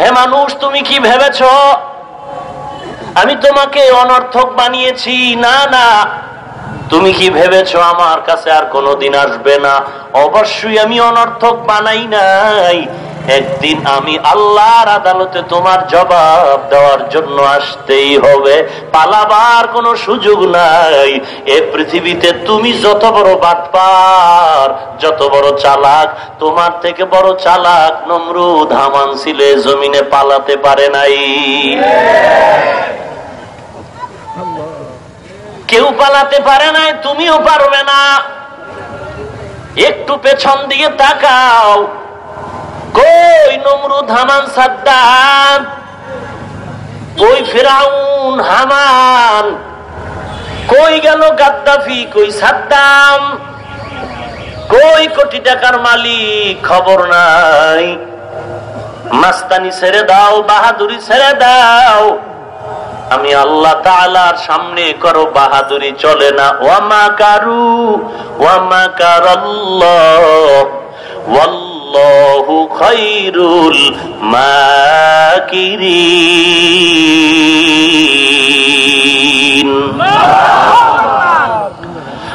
হে মানুষ, তুমি কি ভেবেছ? আমি তোমাকে অনর্থক বানিয়েছি। না না। তুমি কি ভেবেছ আমার কাছে আর কোনোদিন আসবে না? অবশ্যই আমি অনর্থক বানাই নাই। একদিন আমি আল্লাহর আদালতে তোমার জবাব দেওয়ার জন্য আসতেই হবে। পালাবার কোনো সুযোগ নাই। এ পৃথিবীতে তুমি যত বড় বাটপার, যত বড় চালাক, তোমার থেকে বড় চালাক নমরুদ হামান ছিল জমিনে পালাতে পারে নাই। কেউ পালাতে পারে নাই, তুমিও পারবে না। একটু পেছন দিকে তাকাও। কই নমরুদ হামান সাদ্দাম? কই ফেরাউন হামান? কই গেল গাদ্দাফি, কই সাদ্দাম? কই কোটি টাকার মালিক, খবর নাই। মাস্তানি ছেড়ে দাও, বাহাদুরি ছেড়ে দাও। আমি আল্লাহ তালার সামনে করো বাহাদুরি, চলে না। ওয়ামা কারু ওয়ামা কার ওয়াল্লাহু খাইরুল মাকিরিন।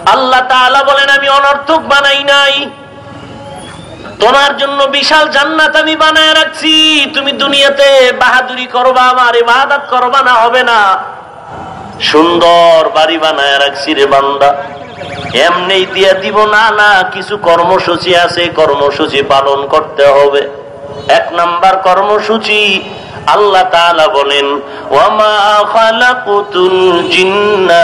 আল্লাহ তাআলা বলেন, আমি অনর্থক বানাই নাই। তোমার জন্য বিশাল জান্নাত আমি বানায় রাখছি। তুমি দুনিয়াতে বাহাদুরি করবা, আমার ইবাদত করবা না, হবে না। সুন্দর বাড়ি বানায় রাখছি রে বান্দা। এমনি দিয়ে দিব না না, কিছু কর্মসূচি আছে, কর্মসূচি পালন করতে হবে। এক নাম্বার কর্মসূচি, আল্লাহ তাআলা বলেন, ওয়ামা খালাকুতুল ইল্লা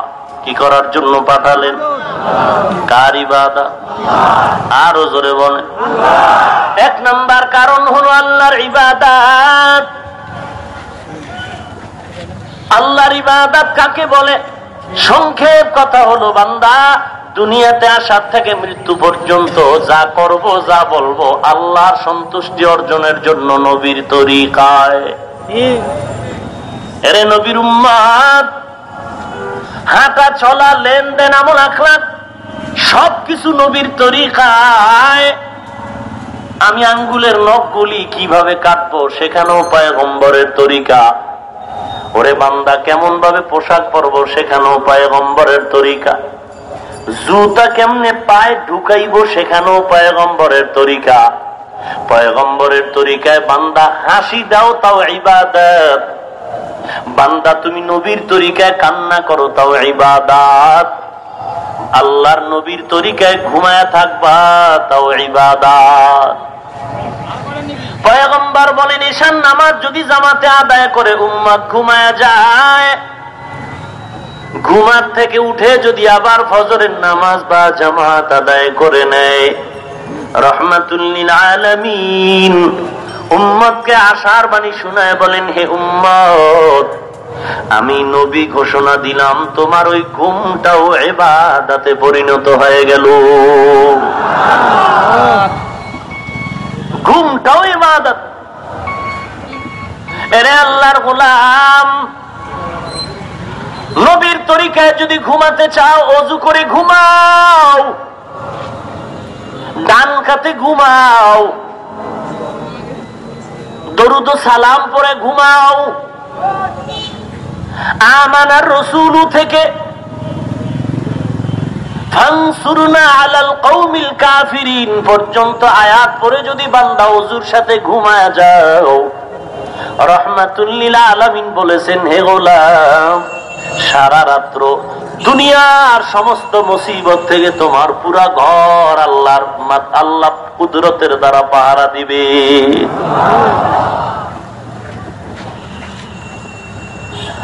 কি করার জন্য পাঠালেন? কার ইবাদত আরও জোরে বলেন। এক নাম্বার কারণ হলো আল্লাহর ইবাদত। আল্লাহর ইবাদত কাকে বলে? সংক্ষেপ কথা হলো বান্দা দুনিয়াতে আসার থেকে মৃত্যু পর্যন্ত যা করব যা বলব আল্লাহর সন্তুষ্টি অর্জনের জন্য নবীর তরিকায়। এরে নবীর উম্মাদ হাঁটা চলা, লেনদেন, আমল আখলাক সবকিছু নবীর তরিকায়। আমি আঙ্গুলের নখগুলি কীভাবে কাটবো সেখানেও পায়গম্বরের তরিকা। ওরে বান্দা কেমন ভাবে পোশাক পরবো সেখানেও পায়গম্বরের তরিকা। জুতা কেমনে পায়ে ঢুকাইব সেখানেও পায়গম্বরের তরিকা। পয়গম্বরের তরিকায় বান্দা হাসি দাও তাও ইবাদত। বান্দা, তুমি নবীর তরিকায় কান্না করো, তাও ইবাদাত। আল্লাহর নবীর তরিকায় ঘুমায় থাকবা, তাও ইবাদাত। পয়গম্বর বলেন, ঈশান নামাজ যদি জামাতে আদায় করে উম্মাদ ঘুমায় যায়, ঘুমার থেকে উঠে যদি আবার ফজরের নামাজ বা জামাত আদায় করে নেয়। রহমাতুল্লিল আলমিন। উম্মতকে আশার বাণী শোনায় বলেন, হে উম্মত, আমি নবী ঘোষণা দিলাম, তোমার ওই ঘুমটাও এবাদাতে পরিণত হয়ে গেল। ঘুমটাও এবাদত। এরে আল্লাহর গোলাম, নবীর তরিকায় যদি ঘুমাতে চাও, অজু করে ঘুমাও। ডান খাতে ঘুমাও। দরুদ সালাম পরে ঘুমাও। আমানার রসুল থেকে বলেছেন, হে গোলাম দুনিয়ার সমস্ত মুসিবত থেকে তোমার পুরা ঘর আল্লাহর আল্লাহ কুদরতের দ্বারা পাহারা দিবে।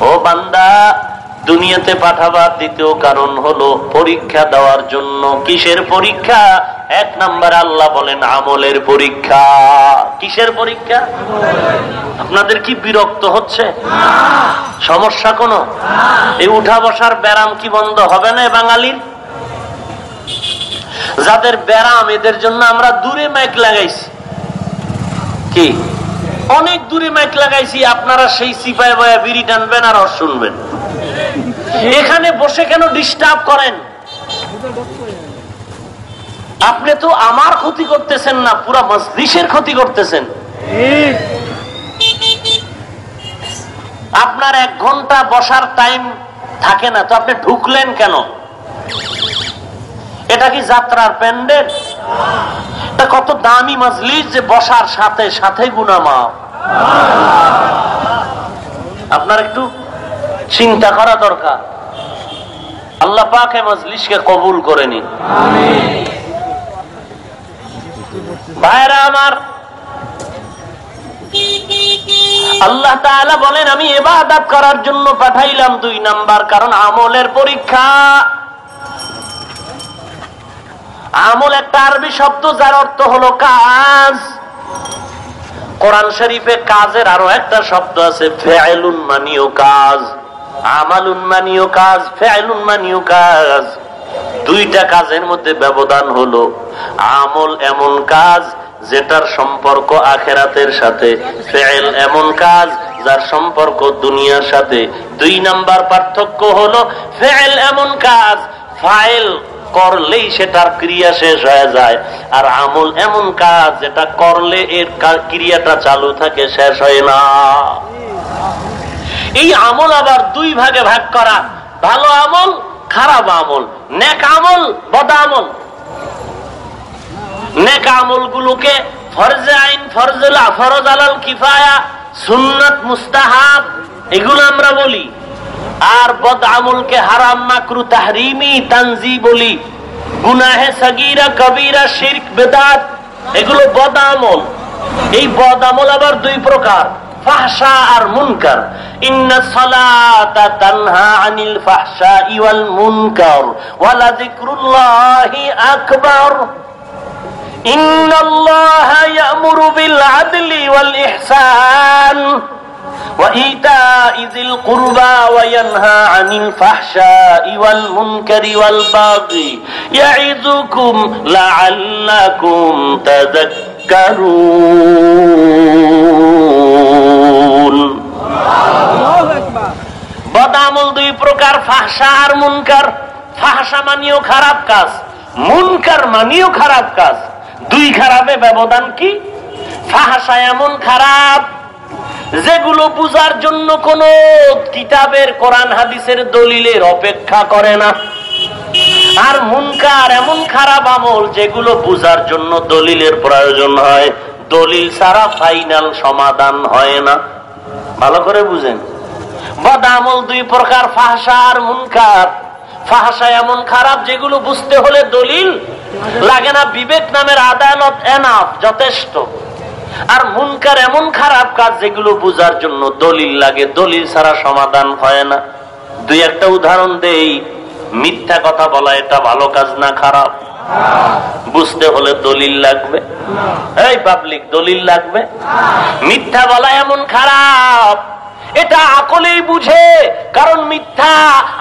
ও বান্দা, দুনিয়াতে পাঠাবার দ্বিতীয় কারণ হলো পরীক্ষা দেওয়ার জন্য। কিসের পরীক্ষা? এক নাম্বার আল্লাহ বলেন, আমলের পরীক্ষা। কিসের পরীক্ষা? আপনাদের কি বিরক্ত হচ্ছে? সমস্যা কোন? এই উঠা বসার ব্যারাম কি বন্ধ হবে না বাঙালির? যাদের ব্যারাম এদের জন্য আমরা দূরে মাইক লাগাইছি। কি? অনেক দূরে মাইক লাগাইছি, আপনারা সেই সিপাই বয়া বিড়ি টানবেন আর শুনবেন এখানে বসে কেন ডিস্টার্ব করেন? আপনি তো আমার ক্ষতি করতেছেন না, পুরা মসজিষের ক্ষতি করতেছেন। আপনার এক ঘণ্টা বসার টাইম থাকে না, তো আপনি ঢুকলেন কেন? এটা কি যাত্রার প্যান্ডেল কত দামি মজলিস যে বসার সাথে সাথে গুনামা আপনার একটু চিন্তা করা দরকার। আল্লাহ পাকে মজলিসকে কবুল করে নিন। ভাইরা আমার, আল্লাহ বলেন, আমি এবাদাত করার জন্য পাঠাইলাম দুই নাম্বার, কারণ আমলের পরীক্ষা আমল একটা আরবি শব্দ, যার অর্থ হলো কাজ। কোরআন শরীফে কাজের আরও একটা শব্দ আছে মানিও কাজ। আমালুন মানিও কাজ মানিও কাজ। দুইটা কাজের মধ্যে ব্যবধান হলো, আমল এমন কাজ যেটার সম্পর্ক আখেরাতের সাথে ফেল এমন কাজ যার সম্পর্ক দুনিয়ার সাথে। দুই নাম্বার পার্থক্য হলো ফেল এমন কাজ, ফাইল করলেই সেটার ক্রিয়া শেষ হয়ে যায়। আর আমল এমন কাজ যেটা করলে এর ক্রিয়াটা চালু থাকে, শেষ হয় না। এই আমল আবার দুই ভাগে ভাগ করা। ভালো আমল, খারাপ আমল। নেক আমল, বদ আমল। নেক আমল গুলোকে ফরজে আইন ফরজ আলাল কিফায়া, সুন্নত, মুস্তাহাব, এগুলো আমরা বলি। আর বদ আমলকে হারাম মাকরু তাহরিমি তানজি বলি। গুনাহে সাগিরা, কবিরা, শির্ক, বেদাত, এগুলো বদ আমল। এই বদ আমল আবার দুই প্রকার ফাহসা আর মুনকার। ইন্না সালাতা তানহা আনিল ফাহসা ওয়াল মুনকার ওয়ালা যিকরুল্লাহি আকবার। ইন্নাল্লাহা ইয়ামুরু বিল আদলি ওয়াল ইহসান। وإيتاء ذي القربى وينهى عن الفحشاء والمنكر والبغي يعظكم لعلكم تذكرون বদামল দুই প্রকার ফাহসা আর মুনকার ফাহসা মানিও খারাপ কাজ মুনকার মানিও খারাপ কাজ দুই খারাপে ব্যবধান কি ফাহাসা এমন খারাপ যেগুলো বুঝার জন্য কোন কিতাবের, কোরআন, হাদিসের দলিলের অপেক্ষা করে না। আর মুনকার এমন খারাপ আমল যেগুলো বুঝার জন্য দলিলের প্রয়োজন হয়। দলিল ছাড়া ফাইনাল সমাধান হয় না। ভালো করে বুঝেন। বদ আমল দুই প্রকার ফাহসা আর মুনকার। ফাহাসা এমন খারাপ যেগুলো বুঝতে হলে দলিল লাগে না। বিবেক নামের আদালত এনাফ, যথেষ্ট। আর মুনকার এমন খারাপ কাজ যেগুলো বুঝার জন্য দলিল লাগে, দলিল ছাড়া সমাধান হয় না। দুই একটা উদাহরণ দেই, মিথ্যা কথা বলা এটা ভালো কাজ না খারাপ? বুঝতে হলে দলিল লাগবে। এই পাবলিক, দলিল লাগবে? মিথ্যা বলা এমন খারাপ এটা আকলেই বুঝে, কারণ মিথ্যা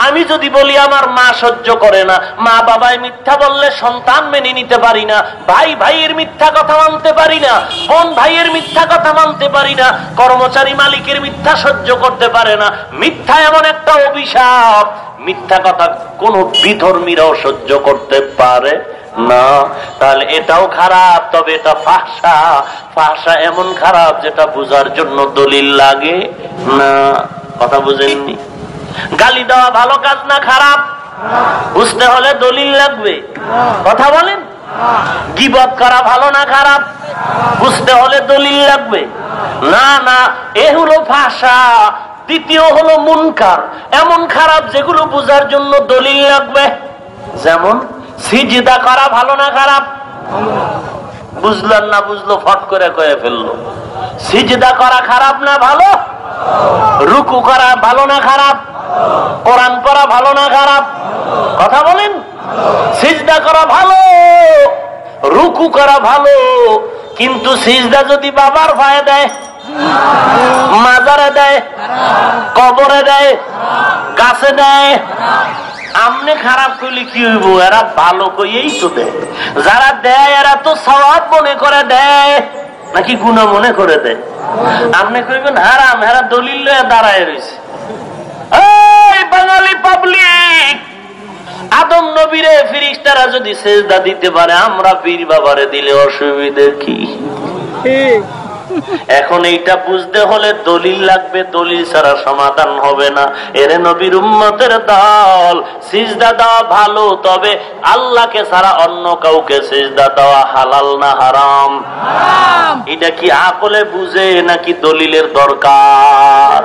আমি যদি বলি আমার মা সহ্য করে না। মা বাবাই মিথ্যা বললে সন্তান মেনে নিতে পারি না, ভাই ভাইয়ের মিথ্যা কথা মানতে পারি না, বোন ভাইয়ের মিথ্যা কথা মানতে পারি না, কর্মচারী মালিকের মিথ্যা সহ্য করতে পারে না। মিথ্যা এমন একটা অভিশাপ, মিথ্যা কথা কোন বিধর্মীরাও সহ্য করতে পারে। না, তাহলে এটাও খারাপ, তবে এটা ফাঁসা ফাঁসা এমন খারাপ যেটা বুঝার জন্য দলিল লাগে? না, কথা বুঝেননি? গালি দেওয়া ভালো কাজ না খারাপ? বুঝতে হলে দলিল লাগবে। কথা বলেন? গিবত করা ভালো না খারাপ? বুঝতে হলে দলিল লাগবে। না না, এ হলো ভাষা দ্বিতীয় হলো মুনকার। এমন খারাপ যেগুলো বুঝার জন্য দলিল লাগবে? যেমন? সিজিদা করা ভালো না খারাপ? বুঝলেন না, বুঝলো, ফট করে কয়ে ফেলল। সিজদা করা খারাপ না ভালো? রুকু করা ভালো না খারাপ? কোরআন করা ভালো না খারাপ? কথা বলেন? সিজদা করা ভালো, রুকু করা ভালো, কিন্তু সিজদা যদি বাবার ভাই দেয়, মাজারে দেয়, কবরে দেয়, গাছে দেয় আমনে খারাপ করলে কি হইব? এরা ভালো কইয়েই তো দেয়। যারা দেয়, এরা তো সবাব মনে করে দেয়, নাকি গুণা মনে করে দেয়। আপনি কইবেন, হারাম হেরা দলিল দাঁড়ায় রয়েছে বাঙালি পাবলিক আদম নবীরে ফিরিস্তারা যদি সেজদা দিতে পারে, আমরা পীর বাবারে দিলে অসুবিধে কি? এখন এইটা বুঝতে হলে দলিল লাগবে দলিল ছাড়া সমাধান হবে না। এর নবীর উম্মতের দল সিজদা দেওয়া ভালো তবে আল্লাহকে ছাড়া অন্য কাউকে সিজদা দেওয়া হালাল না হারাম? এটা কি আকলে বুঝে নাকি দলিলের দরকার?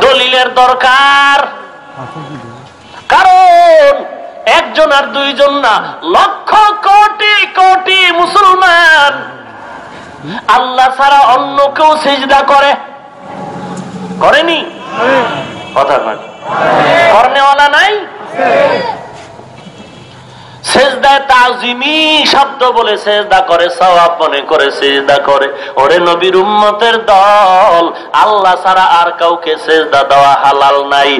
দলিলের দরকার। কারণ একজন আর দুইজন না লক্ষ কোটি কোটি মুসলমান আল্লাহ ছাড়া অন্য কেউ সেজদা করে? করেনি? কথা কয় করনেওয়ালা নাই? সেজদায় তাজিমি শব্দ বলে সেজদা করে, সওয়াব মনে করে সেজদা করে। নবীর দল, আল্লাহ ছাড়া আর কাউকে সেজদা দেওয়া হালাল নাই।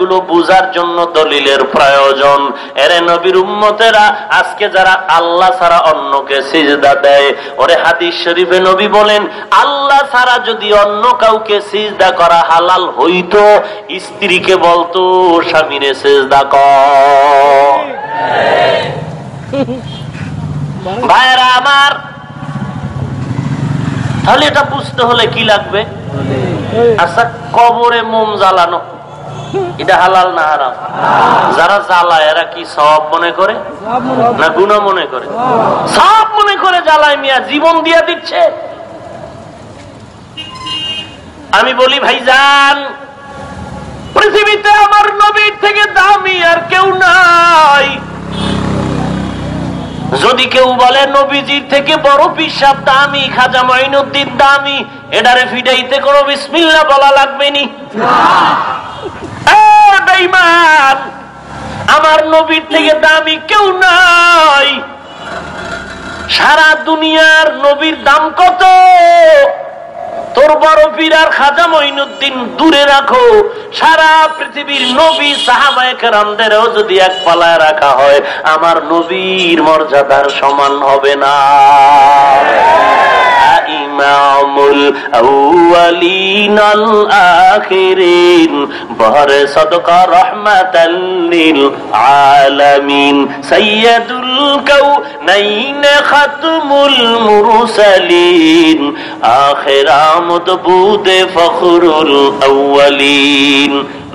গুলো বুঝার জন্য দলিলের প্রয়োজন। এরে নবীর উম্মতেরা, আজকে যারা আল্লাহ ছাড়া অন্যকে সিজদা দেয়, ওরে হাদিস শরীফে নবী বলেন, আল্লাহ ছাড়া যদি অন্য কাউকে সিজদা করা হালাল হইতো, স্ত্রীকে বলতো, স্বামীরে সেজদা কর। ভাইরা আমার তাহলে এটা বুঝতে হলে কি লাগবে? আচ্ছা কবরে মোম জ্বালানো। এটা হালাল না হারাম? যারা জ্বালায় এরা কি সব মনে করে? না গুণা মনে করে? সব মনে করে জ্বালায় মিয়া জীবন দিয়া দিচ্ছে। আমি বলি ভাই যান পৃথিবীতে আমার নবীর থেকে দামি আর কেউ নাই। যদি কেউ বলে, নবীজির থেকে বড় পিসাব দামি, খাজা মঈনুদ্দিন দামি এটারে ফিডাইতে কোনো বিসমিল্লা বলা লাগবে নি? আমার নবীর থেকে দামি কেউ নাই। সারা দুনিয়ার নবীর দাম কত? তোর বড় পীরার খাজা মঈনুদ্দিন দূরে রাখো। সারা পৃথিবীর নবী সাহাবাহামদেরও যদি এক পালায় রাখা হয়, আমার নবীর মর্যাদার সমান হবে না। ইমামুল আউয়ালিন আখিরিন বহরে সদকা রহমাতাল লিল আলামিন। সাইয়্যিদুল কাউনাইন খাতমুল মুরসালিন। আখিরামত বুদে ফখরুল আউয়ালিন।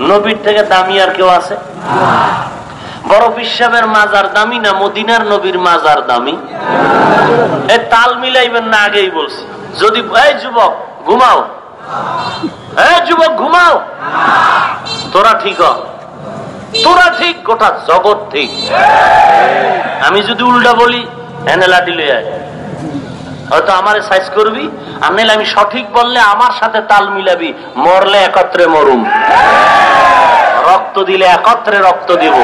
নবীর থেকে দামি আর কেউ আছে? বড় বিশ্বাবের মাজার দামি না মদিনার নবীর মাজার দামি? তাল মিলাইবেন না আগেই বলছি। যদি এই যুবক, ঘুমাও। যুবক, ঘুমাও। তোরা ঠিক তোরা ঠিক, গোটা জগৎ ঠিক। আমি যদি উল্টা বলি, এনে লাঠি লই আয়। হয়তো আমার সাইজ করবি? আর নাহলে আমি সঠিক বললে আমার সাথে তাল মিলাবি। মরলে একত্রে মরুম। রক্ত দিলে একত্রে রক্ত দিব।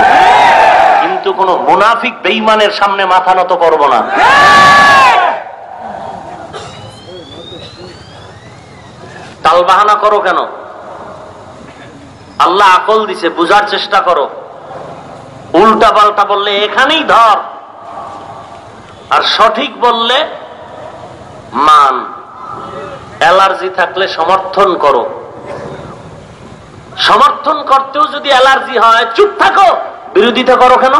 কিন্তু কোন মুনাফিক বেইমানের সামনে মাথা নত করব না। তাল বাহানা করো কেন? আল্লাহ আকল দিছে, বুঝার চেষ্টা করো। উল্টা পাল্টা বললে এখানেই ধর। আর সঠিক বললে মান। অ্যালার্জি থাকলে সমর্থন করো। সমর্থন করতেও যদি অ্যালার্জি হয়, চুপ থাকো। বিরোধিতা করো কেন?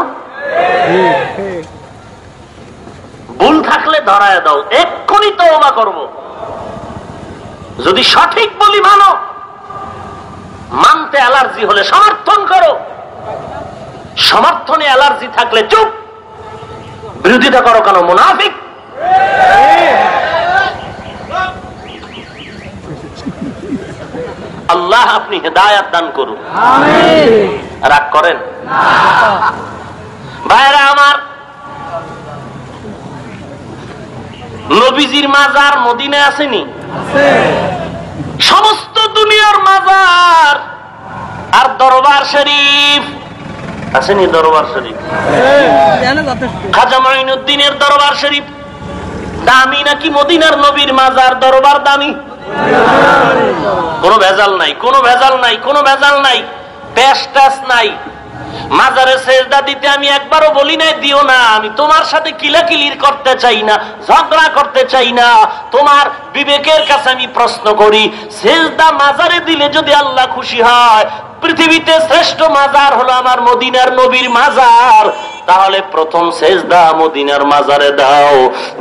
ভুল থাকলে ধরায় দাও। এক্ষুনি তো ওমা করব। যদি সঠিক বলি মানো, মানতে অ্যালার্জি হলে সমর্থন করো। সমর্থনে অ্যালার্জি থাকলে চুপ। বিরোধিতা করো কেন, মুনাফিক? আল্লাহ আপনি হেদায়াত দান করুন। রাগ করেন? ভাইরা আমার নবীজির মাজার মদিনে আসেনি? সমস্ত দুনিয়ার মাজার আর দরবার শরীফ। আসেনি দরবার শরীফ? খাজা মাইনুদ্দিনের দরবার শরীফ। দামি নাকি মদিনার নবীর মাজার? দরবার দামি। কোনো ভেজাল নাই, কোন ভেজাল নাই, কোন ভেজাল নাই প্যাস ট্যাস নাই। মাজারে সেজদা দিতে আমি একবারও বলি নাই, দিও না। আমি তোমার সাথে কিলাকিলির করতে চাই না, ঝগড়া করতে চাই না। তোমার বিবেকের কাছে আমি প্রশ্ন করি, সেজদা মাজারে দিলে যদি আল্লাহ খুশি হয়, পৃথিবীতে শ্রেষ্ঠ মাজার হলো আমার মদিনার নবীর মাজার। তাহলে প্রথম সেজদা মদিনার মাজারে দাও।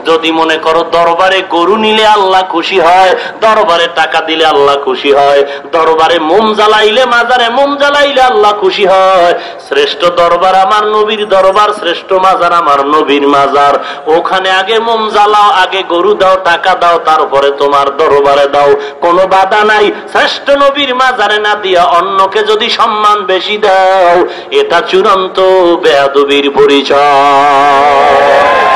যদি মনে করো দরবারে গরু নিলে আল্লাহ খুশি হয়, দরবারে টাকা দিলে আল্লাহ খুশি হয়, দরবারে মোম জ্বালাইলে মাজারে মোম জ্বালাইলে আল্লাহ খুশি হয়। শ্রেষ্ঠ দরবার আমার নবীর দরবার, শ্রেষ্ঠ মাজার আমার নবীর মাজার। ওখানে আগে মোম জ্বালাও, আগে গরু দাও, টাকা দাও, তারপরে তোমার দরবারে দাও। কোনো বাধা নাই। শ্রেষ্ঠ নবীর মাজারে না দিয়া অন্যকে যদি সম্মান বেশি দাও, এটা চূড়ান্ত বেয়াদবির পরিচয়।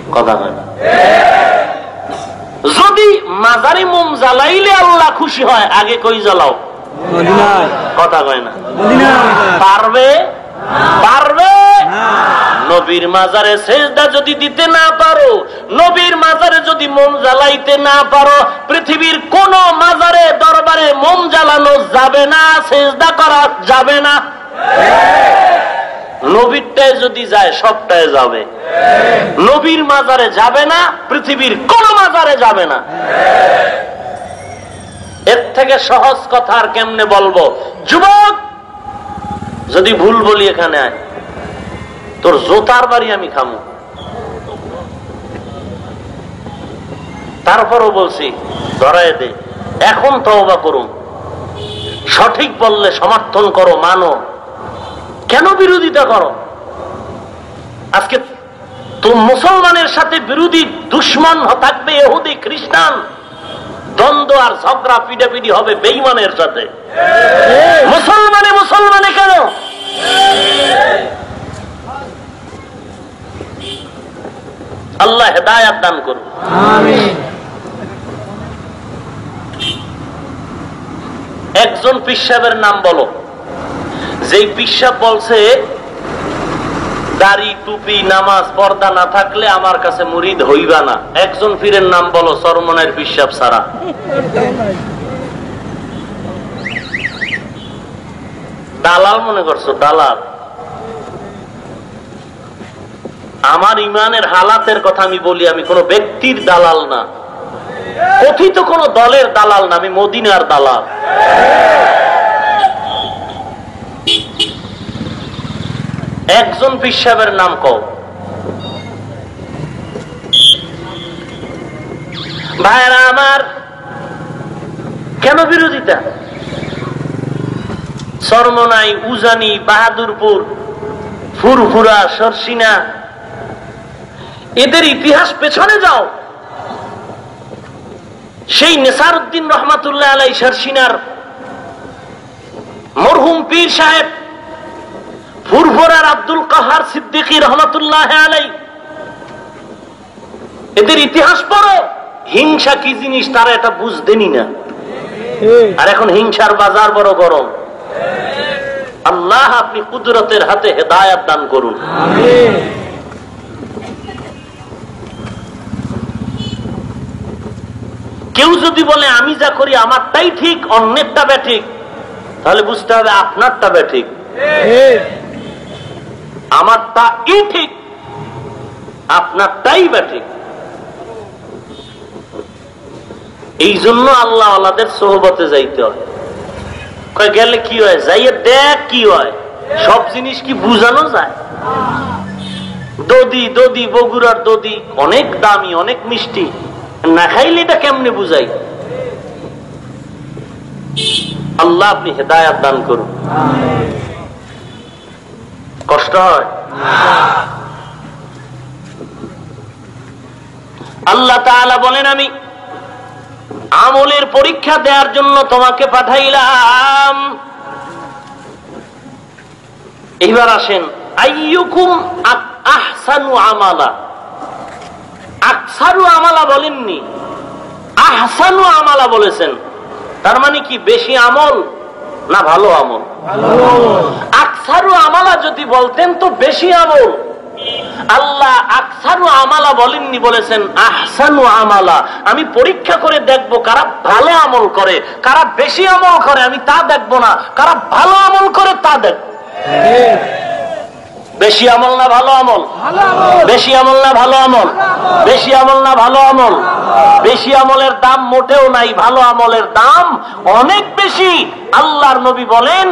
কথা হয় না। যদি মাজারি মোম জ্বালাইলে আল্লাহ খুশি হয় আগে কই জ্বালাও? কথা কয় না। পারবে? পারবে? নবীর মাজারে সেজদা যদি দিতে না পারো নবীর মাজারে যদি মোম জ্বালাইতে না পারো পৃথিবীর কোন মাজারে দরবারে মোম জ্বালানো যাবে না সেজদা করা যাবে না। নবীরটায় যদি যায় সবটায় যাবে। নবীর মাজারে যাবে না, পৃথিবীর কোন মাজারে যাবে না। এর থেকে সহজ কথা আর কেমনে বলব? যুবক, যদি ভুল বলি এখানে আয়। তোর জোতার বাড়ি আমি খামু। তারপরও বলছি, ধরায় দে। এখন তওবা করুন। সঠিক বললে সমর্থন করো, মানো। কেন বিরোধিতা করো? আজকে তো মুসলমানের সাথে বিরোধী দুশ্মন থাকবে এহুদি খ্রিস্টান। দ্বন্দ্ব আর ঝগড়া পিডাপিডি হবে বেইমানের সাথে। মুসলমানে মুসলমানে কেন? আল্লাহ হেদায়াত দান করুন। একজন পিসাবের নাম বলো। যেই বিশ্বাস বলছে, দাড়ি, টুপি, নামাজ, পর্দা না থাকলে আমার কাছে মুরিদ হইবা না। একজন পীরের নাম বলো, সরমনের পিসাব সারা দালাল মনে করছ? দালাল। আমার ইমানের হালাতের কথা আমি বলি, আমি কোন ব্যক্তির দালাল না। কথিত কোন দলের দালাল না, আমি মদিনার দালাল। একজন পিসাবের নাম কও। ভাইরা আমার, কেন বিরোধিতা? সরমনাই উজানি, বাহাদুরপুর, ফুরফুরা, সরসিনা। এদের ইতিহাস পেছনে যাও। সেই নেসার উদ্দিন রহমাতুল্লাহ আলাই সরসিনার মরহুম পীর সাহেব ফুরফুরার আব্দুল কাহার সিদ্দিকী রহমতুল্লাহ আলাই এদের ইতিহাস পড়ো। হিংসা কি জিনিস? তারা এটা বুঝতেনি না। আর এখন হিংসার বাজার বড় গরম। আল্লাহ আপনি কুদরতের হাতে হেদায়াত দান করুন। কেউ যদি বলে, আমি যা করি আমারটাই ঠিক, অন্যেরটা ব্যাঠিক তাহলে বুঝতে হবে আপনারটা ব্যাঠিক আমারটা ই ঠিক, আপনারটাই বা ঠিক। এই জন্য আল্লাহ আল্লাদের সোহবতে যাইতে হয়। গেলে কি হয়? যাইয়ে দেখ কি হয়। সব জিনিস কি বুঝানো যায়? দদি দদি বগুড়ার দদি অনেক দামি, অনেক মিষ্টি। না খাইলে এটা কেমনে বুঝাই? আল্লাহ আপনি হেদায়াত দান করুন। কষ্ট হয়। আল্লাহ বলেন, আমি আমলের পরীক্ষা দেওয়ার জন্য তোমাকে পাঠাইলাম। এইবার আসেন, আইয়ুকুম আহসানু আমালা। আকসারু আমালা বলেননি। আহসানু আমালা বলেছেন। তার মানে কি, বেশি আমল? না ভালো আমল। আকসারু আমালা যদি বলতেন তো বেশি আমল। আল্লাহ আকসারু আমালা বলেননি বলেছেন আহসানু আমালা। আমি পরীক্ষা করে দেখব কারা ভালো আমল করে কারা বেশি আমল করে আমি তা দেখব না। কারা ভালো আমল করে তা দেখব। বেশি আমল না ভালো আমল? বেশি আমল না ভালো আমল? বেশি আমল না ভালো আমল? বেশি আমলের দাম মোটেও নাই, ভালো আমলের দাম অনেক বেশি। আল্লাহর নবী বলেন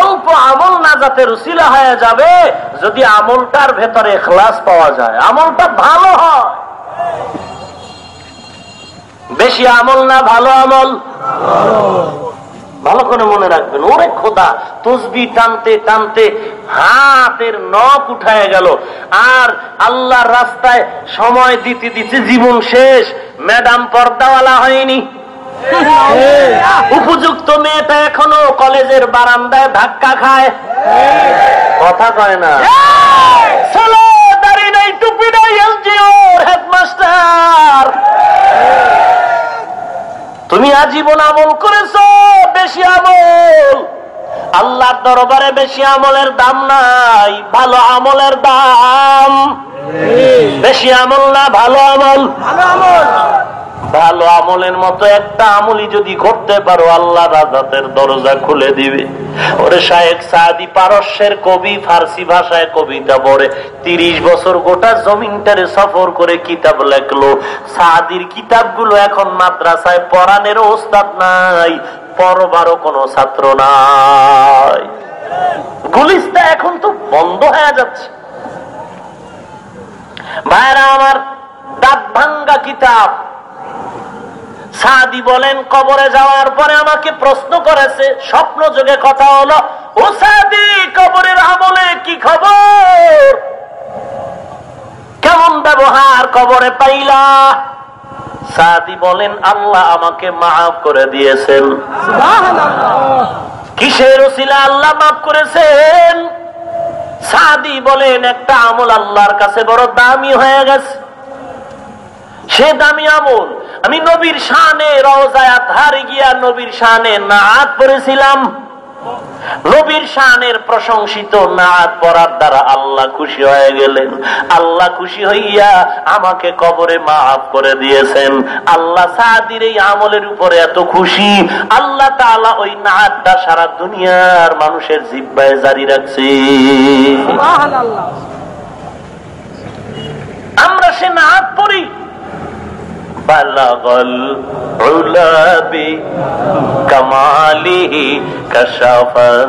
অল্প আমল না যাতে রুসিলা হয়ে যাবে, যদি আমলটার ভেতরে খ্লাস পাওয়া যায়, আমলটা ভালো হয়। বেশি আমল না ভালো আমল? ভালো করে মনে রাখবেন। ওরে খোদা তসবি টানতে টানতে হাতের নখ উঠায় গেল। আর আল্লাহর রাস্তায় সময় দিতে দিতে জীবন শেষ। ম্যাডাম পর্দাওয়ালা হয়নি। উপযুক্ত মেয়েটা এখনও কলেজের বারান্দায় ধাক্কা খায়। কথা কয় না। ছেলে দাড়ি নাই টুপি নাই এলজিওর হেডমাস্টার। তুমি আজীবন আমল করেছ বেশি আমল। আল্লাহর দরবারে বেশি আমলের দাম নাই ভালো আমলের দাম। বেশি আমল না ভালো আমল। ভালো আমলের মতো একটা আমলি যদি করতে পারো, আল্লাহ রাজাতের দরজা খুলে দিবে। ওরে শাহেক সাদি পারস্যের কবি, ফার্সি ভাষায় কবিতা পড়ে। তিরিশ বছর গোটা জমিনটারে সফর করে কিতাব লেখলো। সাদির কিতাবগুলো এখন মাদ্রাসায় পড়ানের ওস্তাদ নাই পরবারও কোনো ছাত্র নাই। গুলিস্তা এখন তো বন্ধ হয়ে যাচ্ছে। ভাইরা, আমার দাঁত ভাঙ্গা কিতাব সাদি বলেন কবরে যাওয়ার পরে আমাকে প্রশ্ন করেছে স্বপ্ন যোগে কথা হলো ও সাদি কবরের আমলে কি খবর? কেমন ব্যবহার কবরে পাইলা? সাদি বলেন আল্লাহ আমাকে মাফ করে দিয়েছেন। কিসের ওসিলা আল্লাহ মাফ করেছেন? সাদি বলেন একটা আমল আল্লাহর কাছে বড় দামি হয়ে গেছে। সে দামি আমল আমি নবীর শানে রওজায়াত হারে গিয়া নবীর শানে নাচ পড়েছিলাম। নবীর শানের প্রশংসিত নাচ পড়ার দ্বারা আল্লাহ খুশি হয়ে গেলেন। আল্লাহ খুশি হইয়া আমাকে কবরে মাফ করে দিয়েছেন। আল্লাহ সাদির এই আমলের উপরে এত খুশি। আল্লাহ তাআলা ওই নাচটা সারা দুনিয়ার মানুষের জিব্বায় জারি রাখছে। আমরা সে নাচ পড়ি। بلغ العلا بکمالی کشفت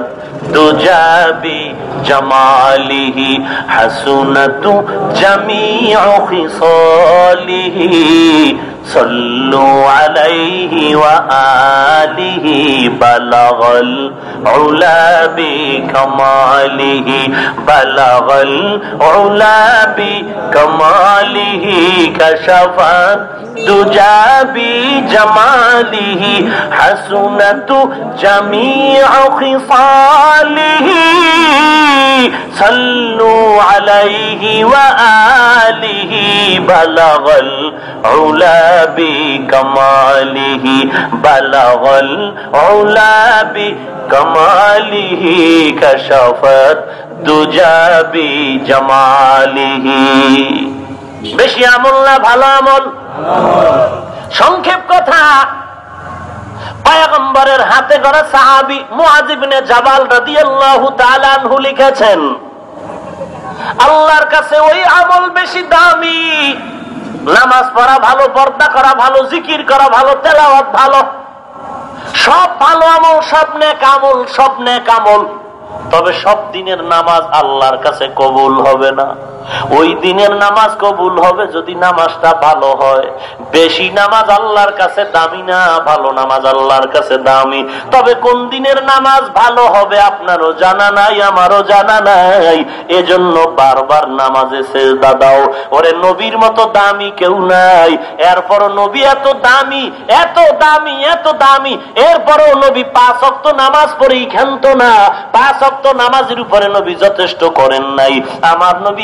دجابی جمالی حسنت جمیع خصالی صلوا عليه وآله بلغ العلا بكماله بلغ العلا بكماله كشف الدجى بجماله حسنت جميع خصاله. صلوا عليه وآله بلغ العلا بكماله بلغ العلا بكماله كشفت دجى بجماله বেশি আমল না ভালো আমল সংক্ষেপ কথা পায়গম্বরের হাতে গড়া সাহাবি মুআজিবনে জাবাল রাদিয়াল্লাহু তাআলা আনহু লিখেছেন আল্লাহর কাছে ওই আমল বেশি দামি নামাজ পড়া ভালো, পর্দা করা ভালো, জিকির করা ভালো, তেলাওয়াত ভালো। সব ভালো আমল স্বপ্নে কামল স্বপ্নে কামল তবে সব দিনের নামাজ আল্লাহর কাছে কবুল হবে না। ওই দিনের নামাজ কবুল হবে যদি নামাজটা ভালো হয়। বেশি নামাজ আল্লাহর কাছে দামি না, ভালো নামাজ আল্লাহর কাছে দামি। তবে কোন দিনের নামাজ ভালো হবে আপনারও জানা নাই, আমারও জানা নাই। এজন্য বারবার নামাজে সেজদা দাও। ওরে নবীর মতো দামি কেউ নাই। এরপরও নবী এত দামি এত দামি এত দামি। এরপরও নবী পাঁচ অক্ত নামাজ পড়েই ক্ষান্ত না। পাঁচ অক্ত নামাজের উপরে নবী যথেষ্ট করেন নাই। আমার নবী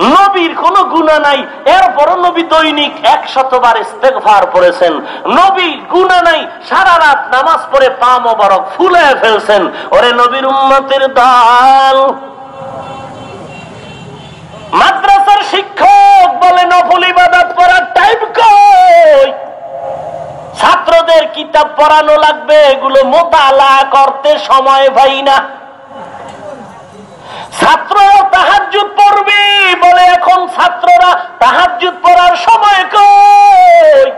নবীর কোন গুণা নাই। এরপরও নবী দৈনিক একশতবার ইস্তেকভার পড়েছেন। নবী গুণা নাই সারা রাত নামাজ পড়ে পা মোবারক ফুলে ফেলছেন। ওরে নবীর উম্মতের দল। মাদ্রাসার শিক্ষক বলে, নফল ইবাদত করার টাইম কই? ছাত্রদের কিতাব পড়ানো লাগবে, এগুলো মোতালা করতে সময় পাই না। ছাত্ররা তাহাজুদ পড়বে বলে এখন ছাত্ররা তাহাজুদ পড়ার সময় কই?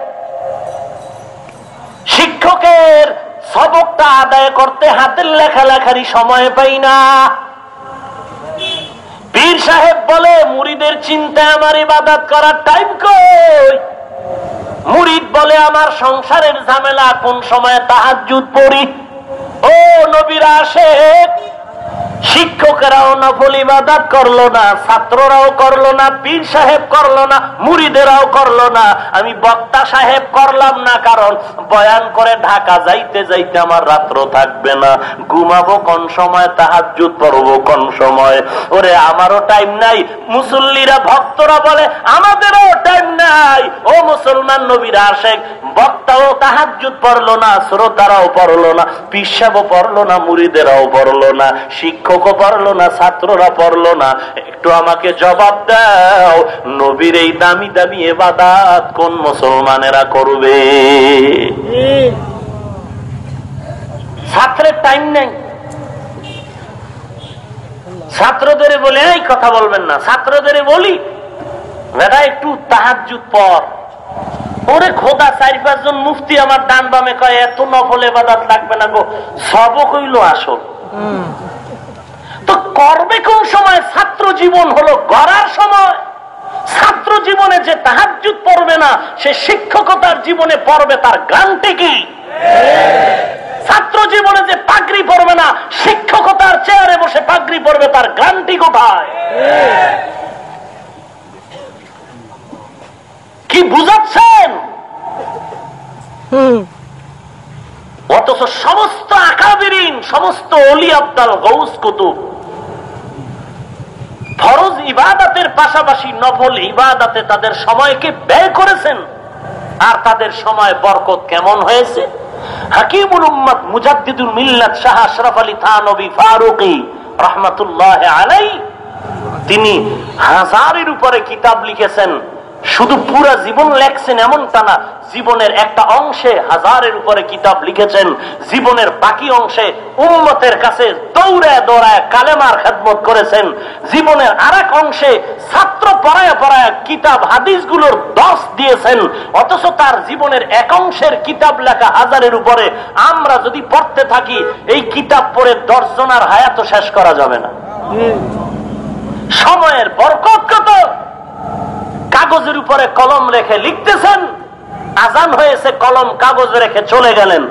শিক্ষকের সবকটা আদায় করতে হাতের লেখালেখারি সময় পাই না। পীর সাহেব বলে, মুড়িদের চিন্তা আমার ইবাদত করার টাইম কই? মুরিদ বলে, আমার সংসারের ঝামেলা কোন সময় তাহাজুদ পড়ি? ও নবীরা আসে। শিক্ষকেরাও নফল ইবাদত করল না, ছাত্ররাও করল না, পীর সাহেব করল না মুড়িদেরাও করল না। আমি বক্তা সাহেব করলাম না কারণ বয়ান করে ঢাকা যাইতে যাইতে আমার রাত্র থাকবে না। ঘুমাবো কোন সময় তাহাজুদ পড়ব কোন সময়? ওরে, আমারও টাইম নাই। মুসল্লিরা, ভক্তরা বলে, আমাদেরও টাইম নাই। ও মুসলমান নবীরা আশেখ বক্তাও তাহাজুদ পড়ল না, শ্রোতারাও পড়ল না পিসাবও পড়ল না মুড়িদেরাও পড়ল না। শিক্ষকও পড়ল না, ছাত্ররা পড়ল না। একটু আমাকে জবাব দাও, নবীর এই দামি দামি এবাদাত কোন মুসলমানেরা করবে? ছাত্রের টাইম নেই। ছাত্রদের বলে, এই কথা বলবেন না। ছাত্রদের বলি, বেটা, একটু তাহাজুদ পর ওরে খোদা, চার পাঁচজন মুফতি আমার ডান বামে কয়, এত নফল এবাদাত লাগবে না গো। সব হইল আসল। তো করবে কোন সময় ছাত্র জীবন হলো গড়ার সময়? ছাত্র জীবনে যে তাহাজুদ পড়বে না সে শিক্ষকতার জীবনে পড়বে তার গানটি কি? ছাত্র জীবনে যে পাগড়ি পড়বে না শিক্ষকতার চেয়ারে বসে পাগড়ি পড়বে তার গানটি কোথায়? কি বুঝাচ্ছেন? অথচ সমস্ত আকাবিরিন সমস্ত অলি আব্দাল গৌস কুতুব ফরজ ইবাদাতের পাশাপাশি নফল ইবাদাতে তাদের সময়কে ব্যয় করেছেন। আর তাদের সময় বরকত কেমন হয়েছে? হাকিমুল উম্মদ মুজাদ্দিদুল মিল্লাত শাহ আশরাফ আলী থানবী ফারুকি রহমাতুল্লাহ আলাই তিনি হাজারের উপরে কিতাব লিখেছেন। শুধু পুরা জীবন লেখছেন এমনটা না জীবনের একটা অংশে হাজারের উপরে কিতাব লিখেছেন জীবনের বাকি অংশে উম্মতের কাছে দৌড়ায় দৌড়ায় কালেমার খেদমত করেছেন জীবনের আর অংশে ছাত্র পড়ায় পড়ায় কিতাব হাদিসগুলোর দশ দিয়েছেন অথচ তার জীবনের এক অংশের কিতাব লেখা হাজারের উপরে আমরা যদি পড়তে থাকি এই কিতাব পড়ে দর্শনার হায়াত শেষ করা যাবে না। সময়ের বরকত কত? কাগজের উপরে কলম রেখে লিখতেছেন, আজান হয়েছে, কলম কাগজ রেখে চলে গেলেন।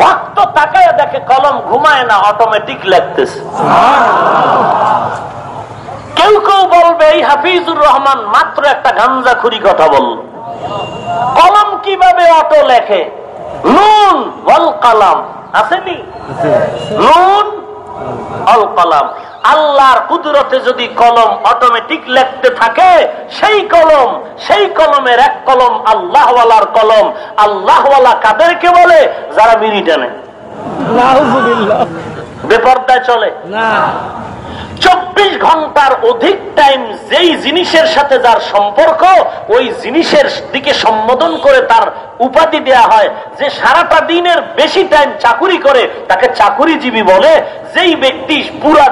ভক্ত তাকায় দেখে কলম ঘুমায় না অটোমেটিক লিখতেছে। কেউ কেউ বলবে, এই হাফিজুর রহমান মাত্র একটা গাঞ্জা খুরি কথা বলল। কলম কীভাবে অটো লেখে? নুন, ওয়াল কালাম। আসেনি? নুন অল কলাম। আল্লাহর কুদরতে যদি কলম অটোমেটিক লেখতে থাকে সেই কলম সেই কলমের এক কলম আল্লাহওয়ালার কলম। আল্লাহওয়ালা কাদেরকে বলে? যারা বিড়ি টানে। বেপর্দায় চলে। না। চব্বিশ ঘণ্টার অধিক টাইম যেই জিনিসের সাথে যার সম্পর্ক, ওই জিনিসের দিকে সম্বোধন করে তার উপাধি দেয়া হয়। যে সারাটা দিনের বেশি টাইম চাকুরি করে, তাকে চাকুরিজীবী বলে। যেই ব্যক্তি পুরা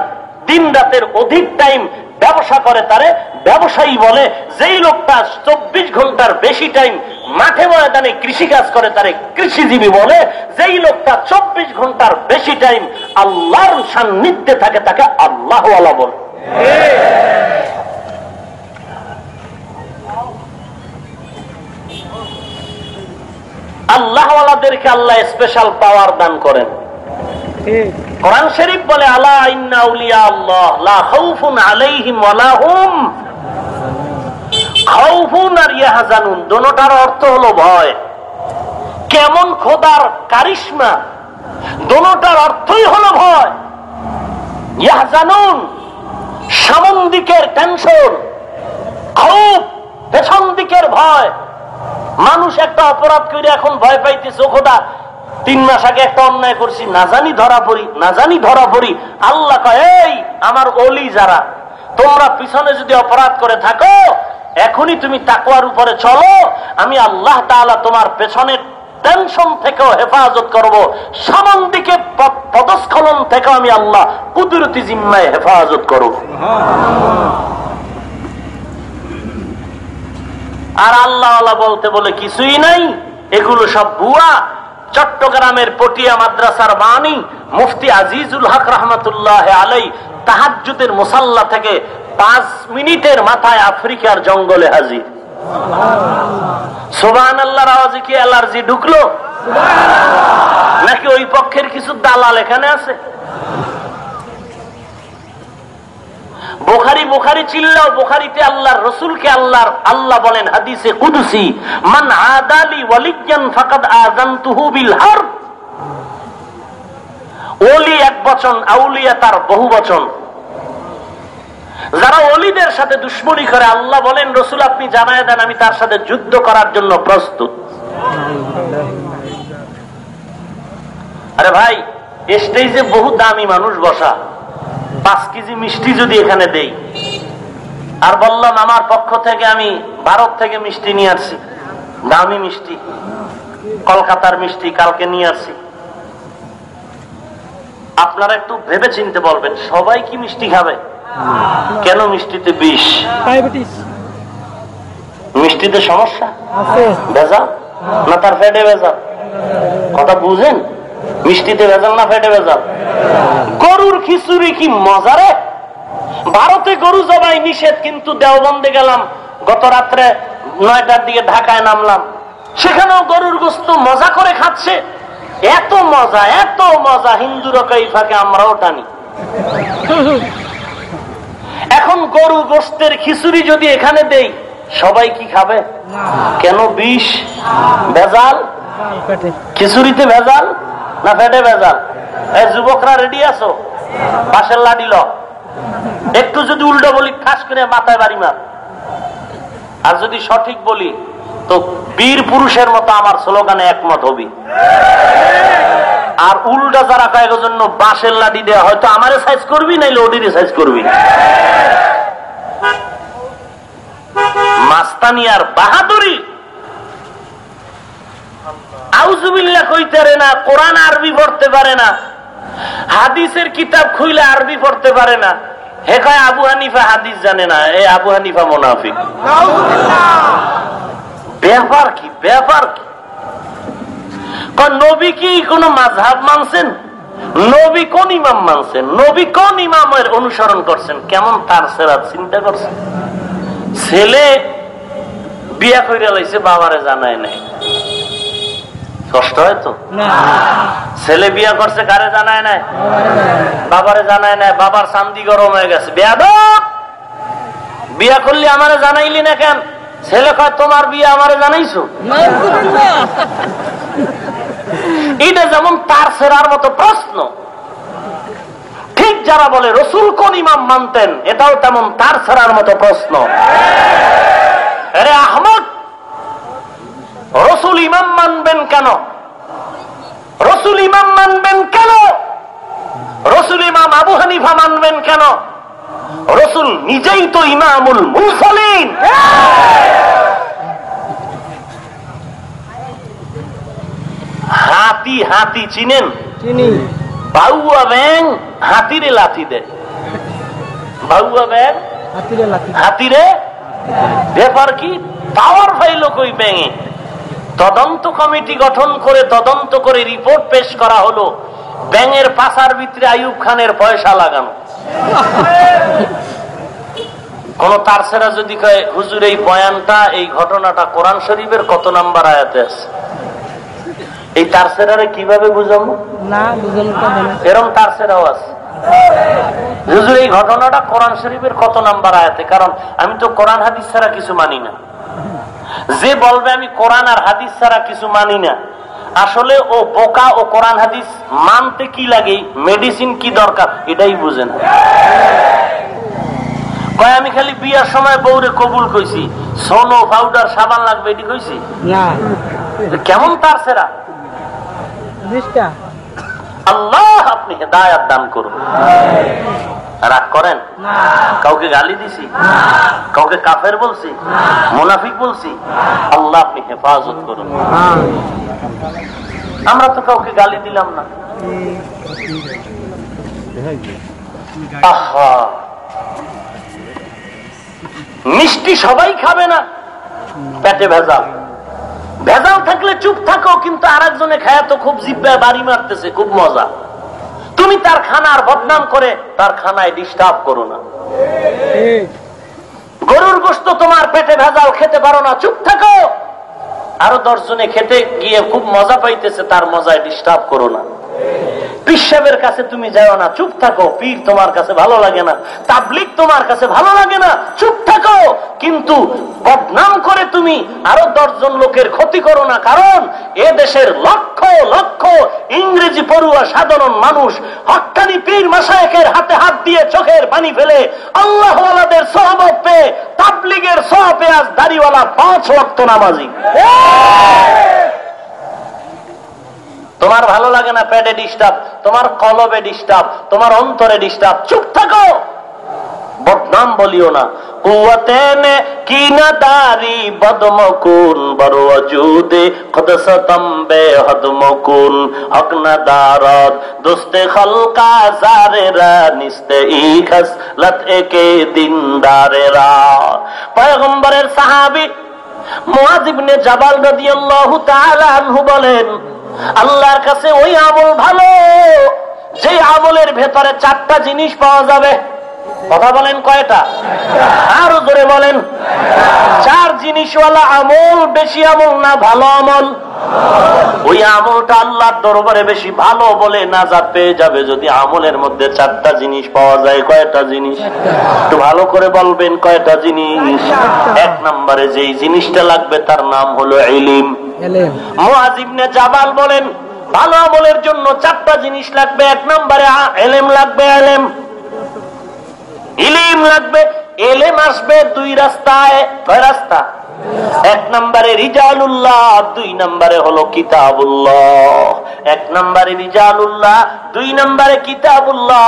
দিন রাতের অধিক টাইম ব্যবসা করে তারে, ব্যবসায়ী বলে, যেই লোকটা চব্বিশ ঘণ্টার বেশি টাইম মাঠে ময়দানে কৃষি কাজ করে তারে কৃষিজীবী বলে, যেই লোকটা চব্বিশ ঘণ্টার বেশি টাইম আল্লাহর সান্নিধ্যে থাকে, তাকে আল্লাহ বলে। আল্লাহওয়ালাদেরকে আল্লাহ স্পেশাল পাওয়ার দান করেন। ঠিক কোরআন শরীফ বলে দোনোটার অর্থ হলো ভয়। কেমন খোদার দোনোটার অর্থই হলো ভয়। ইয়াহজানুন, সামন দিকের টেনশন পেছন দিকের ভয়। মানুষ একটা অপরাধ করে এখন ভয় পাইতেছে খোদা তিন মাস আগে একটা অন্যায় করছি, না জানি ধরা পড়ি, না জানি ধরা পড়ি। আল্লাহ কয়, এই, আমার অলি যারা, তোমরা পিছনে যদি অপরাধ করে থাকো, এখনই তুমি তাকুয়ার উপরে চলো, আমি আল্লাহ তাআলা তোমার পেছনের টেনশন থেকেও হেফাজত করব। সামন দিকে পদস্খলন থেকে আমি আল্লাহ কুদরতি জিম্মায় হেফাজত করব। আর আল্লাহ আল্লাহ বলতে বলে কিছুই নাই, এগুলো সব বুয়া চট্টগ্রামের পটিয়া মাদ্রাসার বাণী মুফতি আজিজুল হক রহমতুল্লাহ আলাই তাহাজুদের মুসাল্লা থেকে পাঁচ মিনিটের মাথায় আফ্রিকার জঙ্গলে হাজির। সোবান আল্লাহর আওয়াজে কি অ্যালার্জি ঢুকলো? নাকি ওই পক্ষের কিছু দালাল এখানে আছে? বোখারি বোখারি চিল্লাও। বোখারিতে আল্লাহর রসুলকে আল্লাহর আল্লাহ বলেন, হাদিসে কুদুসি, মান আদালি ওয়ালিয়ান ফাকাদ আযানতুহু বিল হারব ওলি এক বচন, আউলিয়া তার বহু বচন। যারা অলিদের সাথে দুশ্মনী করে, আল্লাহ বলেন, রসুল, আপনি জানায় দেন, আমি তার সাথে যুদ্ধ করার জন্য প্রস্তুত। আরে ভাই, স্টেজে বহু দামি মানুষ বসা। পাঁচ কেজি মিষ্টি যদি এখানে দেই। আর বললাম আমার পক্ষ থেকে আমি ভারত থেকে মিষ্টি নিয়ে আসছি। দামি মিষ্টি। কলকাতার মিষ্টি কালকে নিয়ে আসছি। আপনারা একটু ভেবে চিনতে বলবেন সবাই কি মিষ্টি খাবে? কেন মিষ্টিতে বিষ? মিষ্টিতে সমস্যা? ভেজাল? না তার ফেটে ভেজাল? কথা বুঝেন? মিষ্টিতে ভেজাল না ফেটে ভেজাল? গরুর খিচুড়ি কি মজা রে ভারতে গরু জবাই নিষেধ, কিন্তু দেওবন্দে গেলাম, গত রাত্রে নয়টার দিকে ঢাকায় নামলাম। সেখানেও গরুর গোস্ত মজা করে খাচ্ছে। এত মজা এত মজা হিন্দুরা এই আমরাও টানি। এখন গরু গোস্তের খিচুড়ি যদি এখানে দেই, সবাই কি খাবে? কেন বিষ? ভেজাল? খিচুড়িতে ভেজাল? না ফেটে ভেজাল। এই যুবকরা রেডি আছো? পাশের লাডি ল। একটু যদি উল্টো বলি, ঠাস করে মাথায় বাড়ি মার। আর যদি সঠিক বলি, তো বীর পুরুষের মতো আমার স্লোগানে একমত হবি। আর উল্টা যারা কয়েকের জন্য বাঁশের লাডি দেওয়া হয়তো আমারে সাইজ করবি নাইলে ওডিরে সাইজ করবি? মাস্তানি আর বাহাদুরি আউজুবিল্লা কইতে পারে না, কোরআন আরবি পড়তে পারে না, হাদিসের কিতাব খুইলে আরবি পড়তে পারে না। হে কয় আবু হানিফা হাদিস জানে না, এ আবু হানিফা মোনাফিক। ব্যাপার কি ব্যাপার কি? নবী কি কোন মাঝহাব মানছেন? নবী কোন ইমাম মানছেন? নবী কোন ইমামের অনুসরণ করছেন? কেমন তার সেরা চিন্তা করছেন? ছেলে বিয়া কইরা লাইছে, বাবারে জানায় নাই। কষ্ট হয় তো? ছেলে বিয়া করছে কারে জানায় নাই? বাবারে জানায় নাই। বাবার চান্দি গরম হয়ে গেছে। বেয়াদ বিয়া করলি আমারে জানাইলি না কেন? ছেলে কয় তোমার বিয়ে আমারে জানাইছো? এটা যেমন তার সেরার মতো প্রশ্ন। ঠিক যারা বলে রসুল কোন ইমাম মানতেন? এটাও তেমন তার ছাড়ার মতো প্রশ্ন। আরে আহমদ! রসুল ইমাম মানবেন কেন? রসুল ইমাম মানবেন কেন? রসুল ইমাম আবু হানিফা মানবেন কেন? রসুল নিজেই তো ইমামুল মুরসালিন। হাতি হাতি চিনেন? চিনি। বাউয়া ব্যাং হাতিরে লাথি দেয় বাউয়া ব্যাং হাতিরে লাথি হাতিরে? ব্যাপার কি? পাওয়ার ফাইল কই ব্যাঙে? তদন্ত কমিটি গঠন করে তদন্ত করে রিপোর্ট পেশ করা হলো ব্যাঙের পাশার ভিতরে আইয়ুব খানের পয়সা লাগানো। কোন তারসেরা যদি কয় হুজুর এই বয়ানটা এই ঘটনাটা কোরআন শরীফের কত নাম্বার আয়াতে আছে? এই তারসেরারে কীভাবে বুঝাবো? না এরম তারসেরাও আছে। হুজুর এই ঘটনাটা কোরআন শরীফের কত নাম্বার আয়াতে? কারণ আমি তো কোরআন হাদিস ছাড়া কিছু মানি না। যে বলবে আমি কোরআন আর হাদিস ছাড়া কিছু মানি না। আসলে ও বোকা ও কোরআন হাদিস মানতে কি লাগে মেডিসিন কি দরকার এটাই বুঝে না। কয় আমি খালি বিয়ার সময় বউরে কবুল কইছি। সোনো পাউডার সাবান লাগবে এটি কইছি? না। কেমন তার সেরা? আল্লাহ আপনি হেদায়াত দান করুন। রাগ করেন? কাউকে গালি দিছি? কাউকে কাফের বলছি? মুনাফিক বলছি? আল্লাহ আপনি হেফাজত করুন। আমরা তো কাউকে গালি দিলাম না। মিষ্টি সবাই খাবে না। পেটে ভেজাল। ভেজাল থাকলে চুপ থাকো, কিন্তু আরেকজনে খায়া তো খুব জিব্বায় বাড়ি মারতেছে, খুব মজা। তুমি তার খানার বদনাম করে তার খানায় ডিস্টার্ব করো না। গরুর গোস্ত তোমার পেটে ভেজাল খেতে পারো না, চুপ থাকো। আরও দশজনে খেতে গিয়ে খুব মজা পাইতেছে, তার মজায় ডিস্টার্ব করো না। পিসাবের কাছে তুমি যাও না, চুপ থাকো। পীর তোমার কাছে ভালো লাগে না তাবলিক তোমার কাছে ভালো লাগে না, চুপ থাকো। কিন্তু বদনাম করে তুমি আরও দশজন লোকের ক্ষতি করো না, কারণ এ দেশের লক্ষ লক্ষ ইংরেজি পড়ুয়া সাধারণ মানুষ হকানি পীর মাসায়কের হাতে হাত দিয়ে চোখের পানি ফেলে আল্লাহওয়ালাদের সহবত পেয়ে, তাবলিগের সহ পেঁয়াজ দাড়িওয়ালা পাঁচ রক্ত নামাজি। তোমার ভালো লাগে না পেটে ডিস্টার্ব তোমার কলবে ডিস্টার্ব তোমার অন্তরে ডিস্টার্ব চুপ থাকো। বদনাম বলিও না। কুয়াতেনে দারি বদমকুন বড় অজুদে খদসতম বে হদমকুন হক না দারত দোস্তে খলকা জারেরা, নিস্তে ইখস লত একে দিনদারেরা। পয়গম্বরের সাহাবী মুআজ ইবনে জাবাল বলেন আল্লাহর কাছে ওই আমল ভালো। যে আমলের ভেতরে চারটা জিনিস পাওয়া যাবে। কথা বলেন কয়টা? আরও জোরে বলেন। চার জিনিসওয়ালা আমল, বেশি আমল না ভালো আমল? ওই আমলটা আল্লাহর দরবারে বেশি ভালো বলে নাজাত পেয়ে যাবে যদি আমলের মধ্যে চারটা জিনিস পাওয়া যায়। কয়টা জিনিস? একটু ভালো করে বলবেন কয়টা জিনিস? এক নম্বরে যেই জিনিসটা লাগবে তার নাম হলো ইলিম। জাবাল বলেন, ভালো আমলের জন্য চারটা জিনিস লাগবে, এক নম্বরে এলেম লাগবে, এলেম। ইলিম লাগবে, এলেম আসবে দুই রাস্তায় রাস্তা। এক নম্বরে রিজালুল্লাহ দুই নম্বরে হলো কিতাবুল্লাহ। এক নম্বরে রিজালুল্লাহ দুই নম্বরে কিতাবুল্লাহ।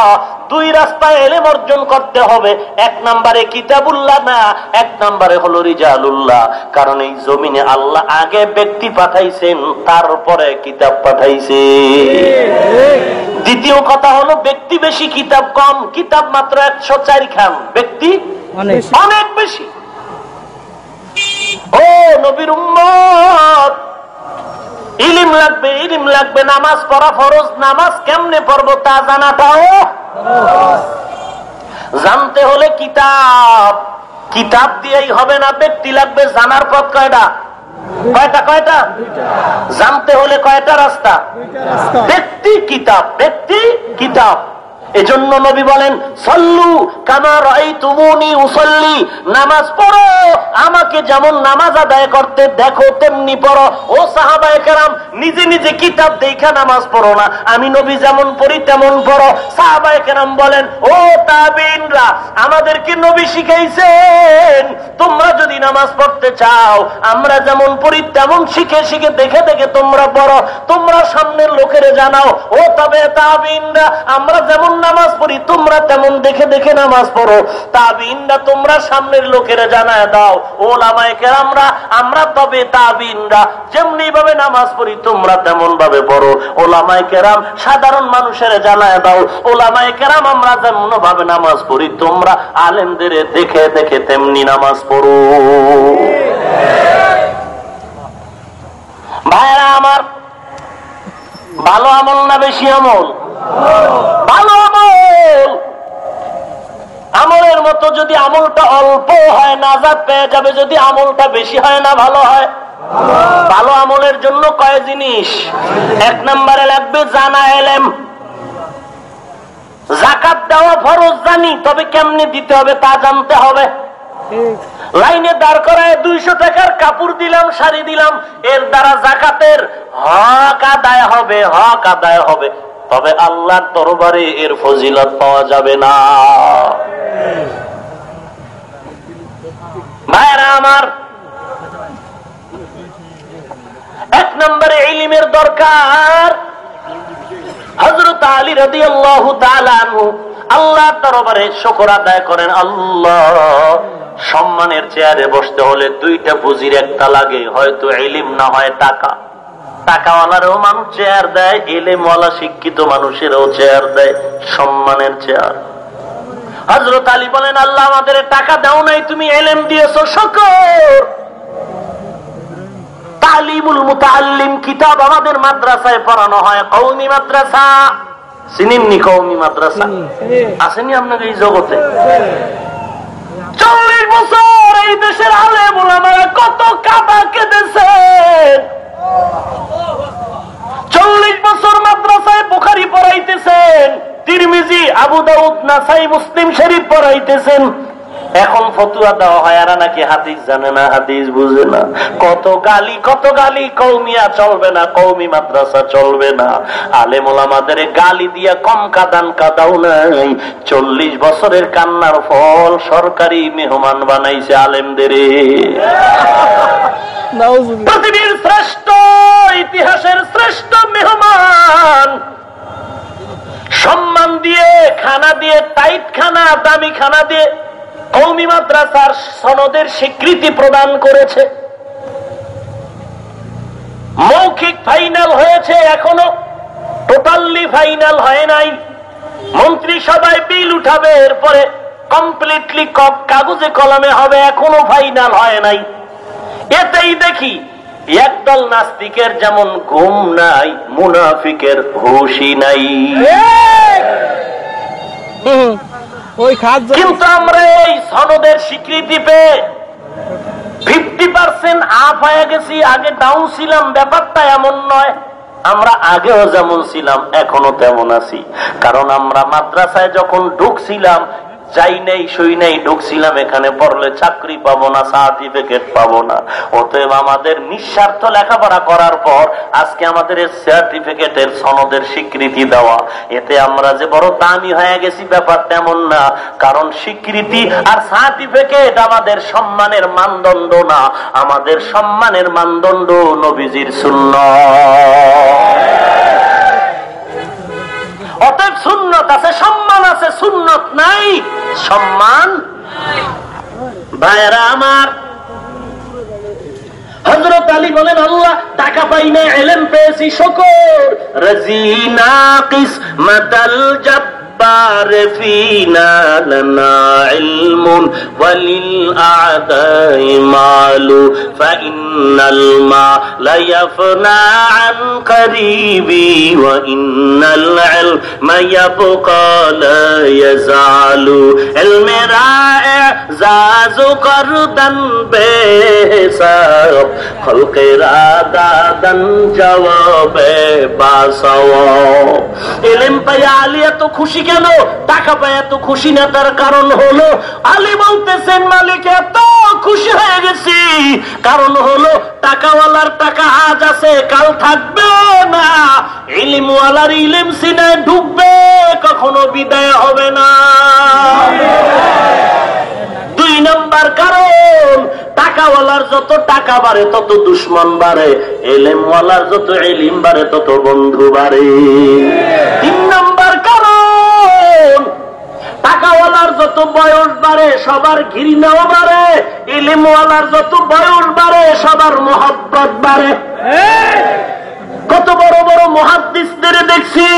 দুই রাস্তায় এলেম অর্জন করতে হবে এক নম্বরে কিতাবুল্লাহ না এক নম্বরে হলো রিজালুল্লাহ। কারণ এই জমিনে আল্লাহ আগে ব্যক্তি পাঠাইছেন তারপরে কিতাব পাঠাইছে। দ্বিতীয় কথা হলো ব্যক্তি বেশি কিতাব কম কিতাব মাত্র একশো চার খান ব্যক্তি অনেক। অনেক বেশি। ও নবীর উম্মত ইলিম লাগবে ইলিম লাগবে নামাজ পড়া ফরজ নামাজ কেমনে পড়ব তা জানাটাও জানতে হলে কিতাব কিতাব দিয়েই হবে না ব্যক্তি লাগবে জানার পথ কয়টা? কয়টা কয়টা? জানতে হলে কয়টা রাস্তা? রাস্তা। ব্যক্তি কিতাব ব্যক্তি কিতাব। এজন্য নবী বলেন, সল্লু কামার এই তুমুনি উসল্লি, নামাজ পড়ো, আমাকে যেমন নামাজ আদায় করতে দেখো, তেমনি পড়ো। ও সাহাবায়ে কেরাম, নিজে নিজে কিতাব দেখা নামাজ পড়ো না। আমি নবী যেমন পড়ি, তেমন পড়ো। সাহাবায়ে কেরাম বলেন, ও তাবিনরা, আমাদেরকে নবী শিখাইছেন, তোমরা যদি নামাজ পড়তে চাও, আমরা যেমন পড়ি, তেমন শিখে শিখে দেখে দেখে তোমরা পড়ো। তোমরা সামনের লোকেরে জানাও, ও তবে তাবিনরা, আমরা যেমন নামাজ পড়ি, তোমরা তেমন দেখে দেখে নামাজ পড়ো। তাবিনরা তোমরা সামনের লোকেরা জানায় দাও ও লামায় কেরামরা, আমরা তবে তাবিনরা যেমনি ভাবে নামাজ পড়ি, তোমরা তেমন ভাবে পড়ো। ও লামায় কেরাম, সাধারণ মানুষের জানায় দাও ও লামায় কেরাম, আমরা যেমন ভাবে নামাজ পড়ি, তোমরা আলেমদের দেখে দেখে তেমনি নামাজ পড়ো। ভাইরা আমার ভালো আমল না বেশি আমল? ভালো আমল। আমলের মতো যদি আমলটা অল্প হয় নাজাদ পেয়ে যাবে। যদি আমলটা বেশি হয় না, ভালো হয়। ভালো আমলের জন্য কয় জিনিস? এক নম্বরে লাগবে, জানা এলেম। জাকাত দেওয়া ফরজ জানি, তবে কেমনে দিতে হবে তা জানতে হবে। লাইনে দাঁড় করায় দুইশো টাকার কাপড় দিলাম, শাড়ি দিলাম। এর দ্বারা জাকাতের হক আদায় হবে, হক আদায় হবে। তবে আল্লাহর দরবারে এর ফজিলত পাওয়া যাবে না। ভাইরা আমার, এক নম্বরে ইলিমের দরকার। হজরত আলী রদি আল্লাহ আল্লাহ দরবারে শকর আদায় করেন, আল্লাহ, সম্মানের চেয়ারে বসতে হলে দুইটা পুঁজির একটা লাগে, হয়তো এলিম না হয় টাকা। টাকাওয়ালারও মানুষ চেয়ার দেয় এলেমওয়ালা শিক্ষিত মানুষেরও চেয়ার দেয়, সম্মানের চেয়ার। হজরত আলী বলেন, আল্লাহ আমাদের টাকা দাও নাই, তুমি এলেম দিয়েছ, শকর। তালিমুল মুতাল্লিম কিতাব আমাদের মাদ্রাসায় পড়ানো হয় কৌমি মাদ্রাসা। চিনেননি কৌমি মাদ্রাসা। আসেনি আপনাকে এই জগতে? চল্লিশ বছর এই দেশের আলে বলে কত কাদা কেঁদেছে? চল্লিশ বছর মাদ্রাসায় পোখারি পড়াইতেছেন তিরমিজি আবু দাউদ নাসাই মুসলিম শরীফ পড়াইতেছেন এখন ফতুয়া দেওয়া হয় আর নাকি হাদিস জানে না হাদিস বুঝে না। কত গালি কত গালি কৌমিয়া চলবে না কৌমি মাদ্রাসা চলবে না। আলেমুল আমাদের গালি দিয়া কম কাদান কাদাও নাই। চল্লিশ বছরের কান্নার ফল সরকারি মেহমান বানাইছে আলেমদের। পৃথিবীর শ্রেষ্ঠ ইতিহাসের শ্রেষ্ঠ মেহমান। সম্মান দিয়ে খানা দিয়ে টাইট খানা দামি খানা দিয়ে কৌমি মাদ্রাসার সনদের স্বীকৃতি প্রদান করেছে। মৌখিক ফাইনাল হয়েছে এখনও। টোটালি ফাইনাল হয় নাই। মন্ত্রিসভায় বিল উঠাবে এরপরে কমপ্লিটলি কপ কাগজে কলমে হবে এখনও ফাইনাল হয় নাই। এতেই দেখি একদল নাস্তিকের যেমন ঘুম নাই মুনাফিকের হুশি নাই। ওই খাত কিন্তু আমরা এই সনদের স্বীকৃতি পেয়ে ফিফটি পার্সেন্ট আপ হয়ে গেছি। আগে ডাউন ছিলাম, ব্যাপারটা এমন নয়। আমরা আগেও যেমন ছিলাম, এখনও তেমন আছি। কারণ আমরা মাদ্রাসায় যখন ঢুকছিলাম যাই নেই সই নেই, ঢুকছিলাম এখানে, পড়লে চাকরি পাবো না সার্টিফিকেট পাবো না। অতএব আমাদের নিঃস্বার্থ লেখাপড়া করার পর আজকে আমাদের সার্টিফিকেটের সনদের স্বীকৃতি দেওয়া। এতে আমরা যে বড় দামি হয়ে গেছি, ব্যাপার তেমন না। কারণ স্বীকৃতি আর সার্টিফিকেট আমাদের সম্মানের মানদণ্ড না। আমাদের সম্মানের মানদণ্ড নবীজির শূন্য অতএব সুন্নত আছে, সম্মান আছে, সুন্নত নাই, সম্মান ভাইয়েরা আমার হজরত আলী বলেন, আল্লাহ, টাকা পাই না, এলেম পেয়েছি, শকর। রাজিনা না ফিনা লানা ইলমুন ওয়ালিল আদাই মালু ফাইন্নাল মা লা ইয়াফনা আন করিবি ওয়া ইন্নাল ইলমা ইয়াবকা লা ইয়াজালু ইলমে রায়ে জাজু করদান বেসাব খলকেরা দাদান জবাবে বাসাও এলেম পাইয়া আলী এত খুশি কেন? টাকা পাই এত খুশি না, তার কারণ হলো আলী বলতেছেন, মালিক, এত খুশি হয়ে গেছি। কারণ হলো টাকাওয়ালার টাকা আজ আছে, কাল থাকবে না। ইলিমওয়ালার ইলিম সিনে ঢুকবে, কখনো বিদায় হবে না। দুই নম্বর কারণ, টাকাওয়ালার যত টাকা বাড়ে, তত দুশ্মন বাড়ে। এলেমওয়ালার যত এলিম বাড়ে, তত বন্ধু বাড়ে। তিন টাকাওয়ালার যত বয়স বাড়ে সবার ঘৃণাও বাড়ে ইলিমওয়ালার যত বয়স বাড়ে সবার মহব্বত বাড়ে। কত বড় বড় মহাদ্দিসদের দেখছি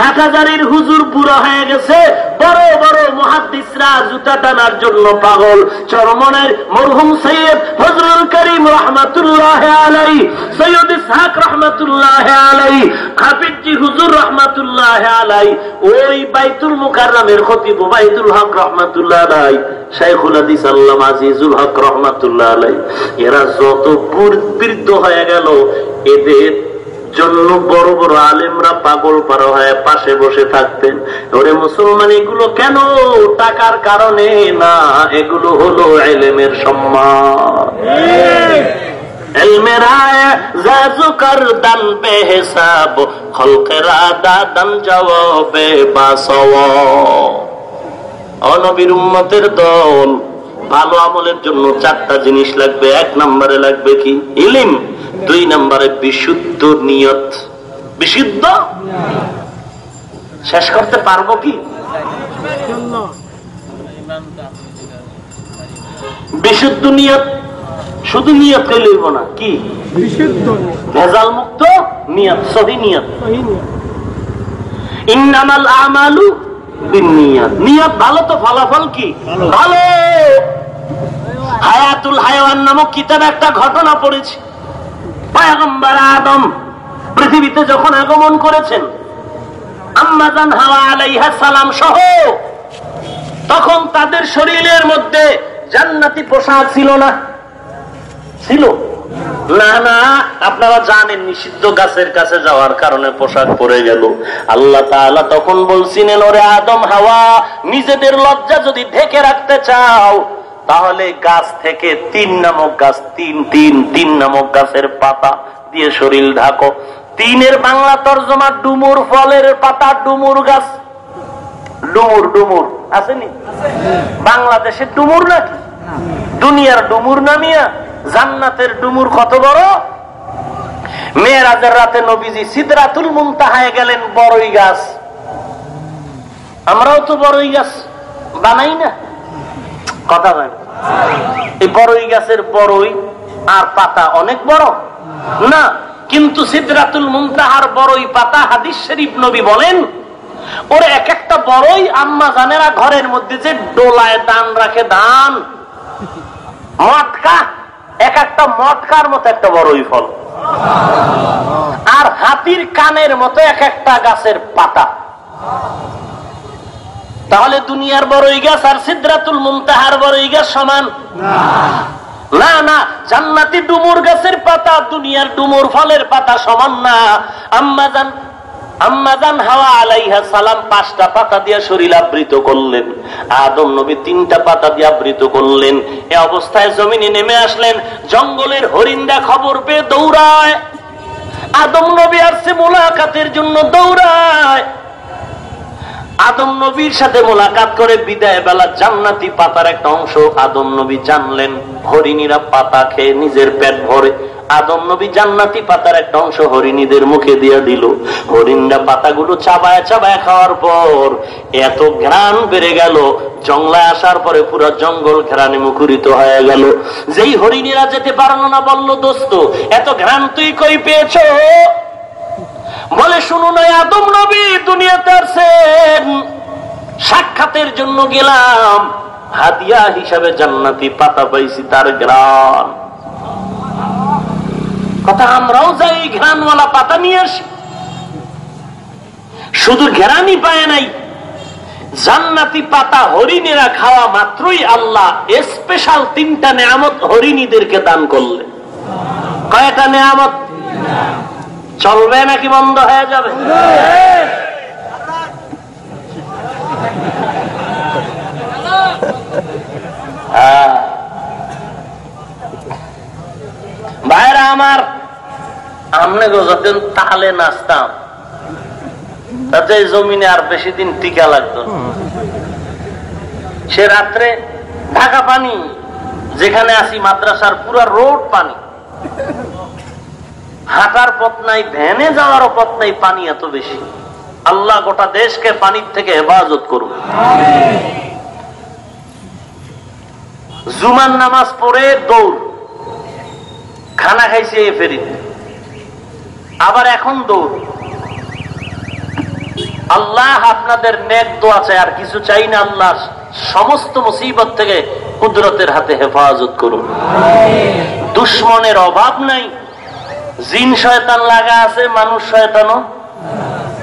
হাটাজারির হুজুর পুরো হয়ে গেছে। বড় বড় মহাদ্দিসরা জুতা টানার জন্য পাগল। চরমনের মরহুম সৈয়দ ফজরুল করিম রহমাতুল্লাহ আলাই সৈয়দ ইসহাক রহমাতুল্লাহ আলাই হাফিজি হুজুর রহমাতুল্লাহ আলাই ওই বাইতুল মুকাররামের খতিব বাইতুল হক রহমাতুল্লাহ আলাই শাইখুল হাদিস আল্লাহ আজিজুল হক রহমাতুল্লাহ আলাই এরা যত বৃদ্ধ হয়ে গেল, এদের জন্য বড় বড় আলেমরা পাগল পারা হয় পাশে বসে থাকতেন। ওরে মুসলমান, এগুলো কেন? টাকার কারণে? না, এগুলো হলো এলেমের সম্মান। অনবির দল ভালো আমলের জন্য চারটা জিনিস লাগবে এক নম্বরে লাগবে কি? ইলিম দুই নম্বরে বিশুদ্ধ নিয়ত। বিশুদ্ধ? শেষ করতে পারব কি? বিশুদ্ধ নিয়ত? শুধু নিয়ত কে লইব না কি? বিশুদ্ধ ভেজাল মুক্ত নিয়ত। সহি নিয়ত। ইন্নামাল আমালু নিয়ত। ভালো তো ফলাফল কি? ভালো। হায়াতুল হায়াওয়ান নামক কিতাবে একটা ঘটনা পড়েছি। পয়গম্বর আদম পৃথিবীতে যখন আগমন করেছেন আম্মাজান হাওয়া আলাইহা সালাম সহ তখন তাদের শরীরের মধ্যে জান্নাতি পোশাক ছিল না। ছিল। আপনারা জানেন নিষিদ্ধ গাছের কাছে যাওয়ার কারণে পোশাক পরে গেল। আল্লাহ তখন বলছিলেন, ওরে আদম, হাওয়া, নিজেদের লজ্জা যদি ঢেকে রাখতে চাও, তাহলে গাছ থেকে তিন নামক গাছ, তিন তিন তিন নামক গাছের পাতা দিয়ে শরীর ঢাকো। তিনের বাংলা তর্জমা ডুমুর ফলের পাতা, ডুমুর গাছ। ডুমুর ডুমুর, আসেনি? বাংলাদেশে ডুমুর নাকি? দুনিয়ার ডুমুর নামিয়া জান্নাতের ডুমুর কত বড়? মেয়েরাজের রাতে নবীজি সিদরাতুল মুমতাহায় গেলেন বড়ই গাছ। আমরাও তো বড়ই গাছ, বানাই না। কথা হয় না। এই বড়ই গাছের বড়ই আর পাতা অনেক বড়? না, কিন্তু সিদরাতুল মুমতাহার বড়ই পাতা হাদিস শরীফ নবী বলেন, ওর এক একটা বড়ই আম্মা জানেরা ঘরের মধ্যে যে ডোলায় দান রাখে, দান। মটকা এক একটা মটকার মতো একটা বড়ই ফল। আর হাতির কানের মতো এক একটা গাছের পাতা। তাহলে দুনিয়ার বড়ই গাছ আর সিদ্ধাতুল মুমতাহার বড়ই গাছ সমান? না। না জান্নাতি ডুমুর গাছের পাতা, দুনিয়ার ডুমুর ফলের পাতা সমান না। আম্মা আম্মাজান পাঁচটা পাতা আবৃত করলেন। আদম নবী তিনটা পাতা দিয়ে আবৃত করলেন। এ অবস্থায় নেমে আসলেন। জঙ্গলের হরিন্দা খবর পেয়ে দৌড়ায়। আদম নবী আসছে মোলাকাতের জন্য দৌড়ায়। আদম নবীর সাথে মোলাকাত করে বিদায় বেলা জান্নাতি পাতার একটা অংশ আদম নবী জানলেন, হরিণীরা পাতা খেয়ে নিজের পেট ভরে। আদম নবী জান্নাতি পাতার একটা অংশ হরিণীদের মুখে দিয়ে দিল। হরিণরা পাতাগুলো চাবায় চাবায় খাওয়ার পর এত ঘ্রাণ বেড়ে গেল জঙ্গলায় আসার পরে পুরো জঙ্গল ঘ্রাণে মুখরিত হয়ে গেল। যেই হরিণীরা যেতে পারল না, বলল, দোস্ত, এত ঘ্রাণ তুই কই পেয়েছ? বলে, শুনুন আদম নবী দুনিয়াতে আসছেন। সাক্ষাতের জন্য গেলাম। হাদিয়া হিসাবে জান্নাতি পাতা পাইছি তার গ্রাম কথা, আমরাও যাই ঘ্রাণওয়ালা পাতা নিয়ে আসি। শুধু ঘেরানি পায় নাই, জান্নাতি পাতা হরিণেরা খাওয়া মাত্রই আল্লাহ স্পেশাল তিনটা নেয়ামত হরিণীদেরকে দান করলে কয়টা নেয়ামত? চলবে নাকি বন্ধ হয়ে যাবে? হ্যাঁ। ভাইরা আমার গো যখন তালে নাচতাম, তাতে জমিনে আর বেশি দিন টিকা লাগতো সে রাত্রে ঢাকা পানি, যেখানে আসি মাদ্রাসার পুরা রোড পানি। হাঁটার পথ নাই, ভ্যানে যাওয়ারও পথ নাই, পানি এত বেশি। আল্লাহ গোটা দেশকে পানির থেকে হেফাজত করুন জুমার নামাজ পড়ে দৌড়। খানা খাইছে এ ফেরিতে। আবার এখন দৌড়। আল্লাহ আপনাদের নেক দোয়া চাই আর কিছু চাই না আল্লাহ সমস্ত মুসিবত থেকে কুদরতের হাতে হেফাজত করুন। দুশ্মনের অভাব নাই। জিন শয়তান লাগা আছে, মানুষ শয়তানও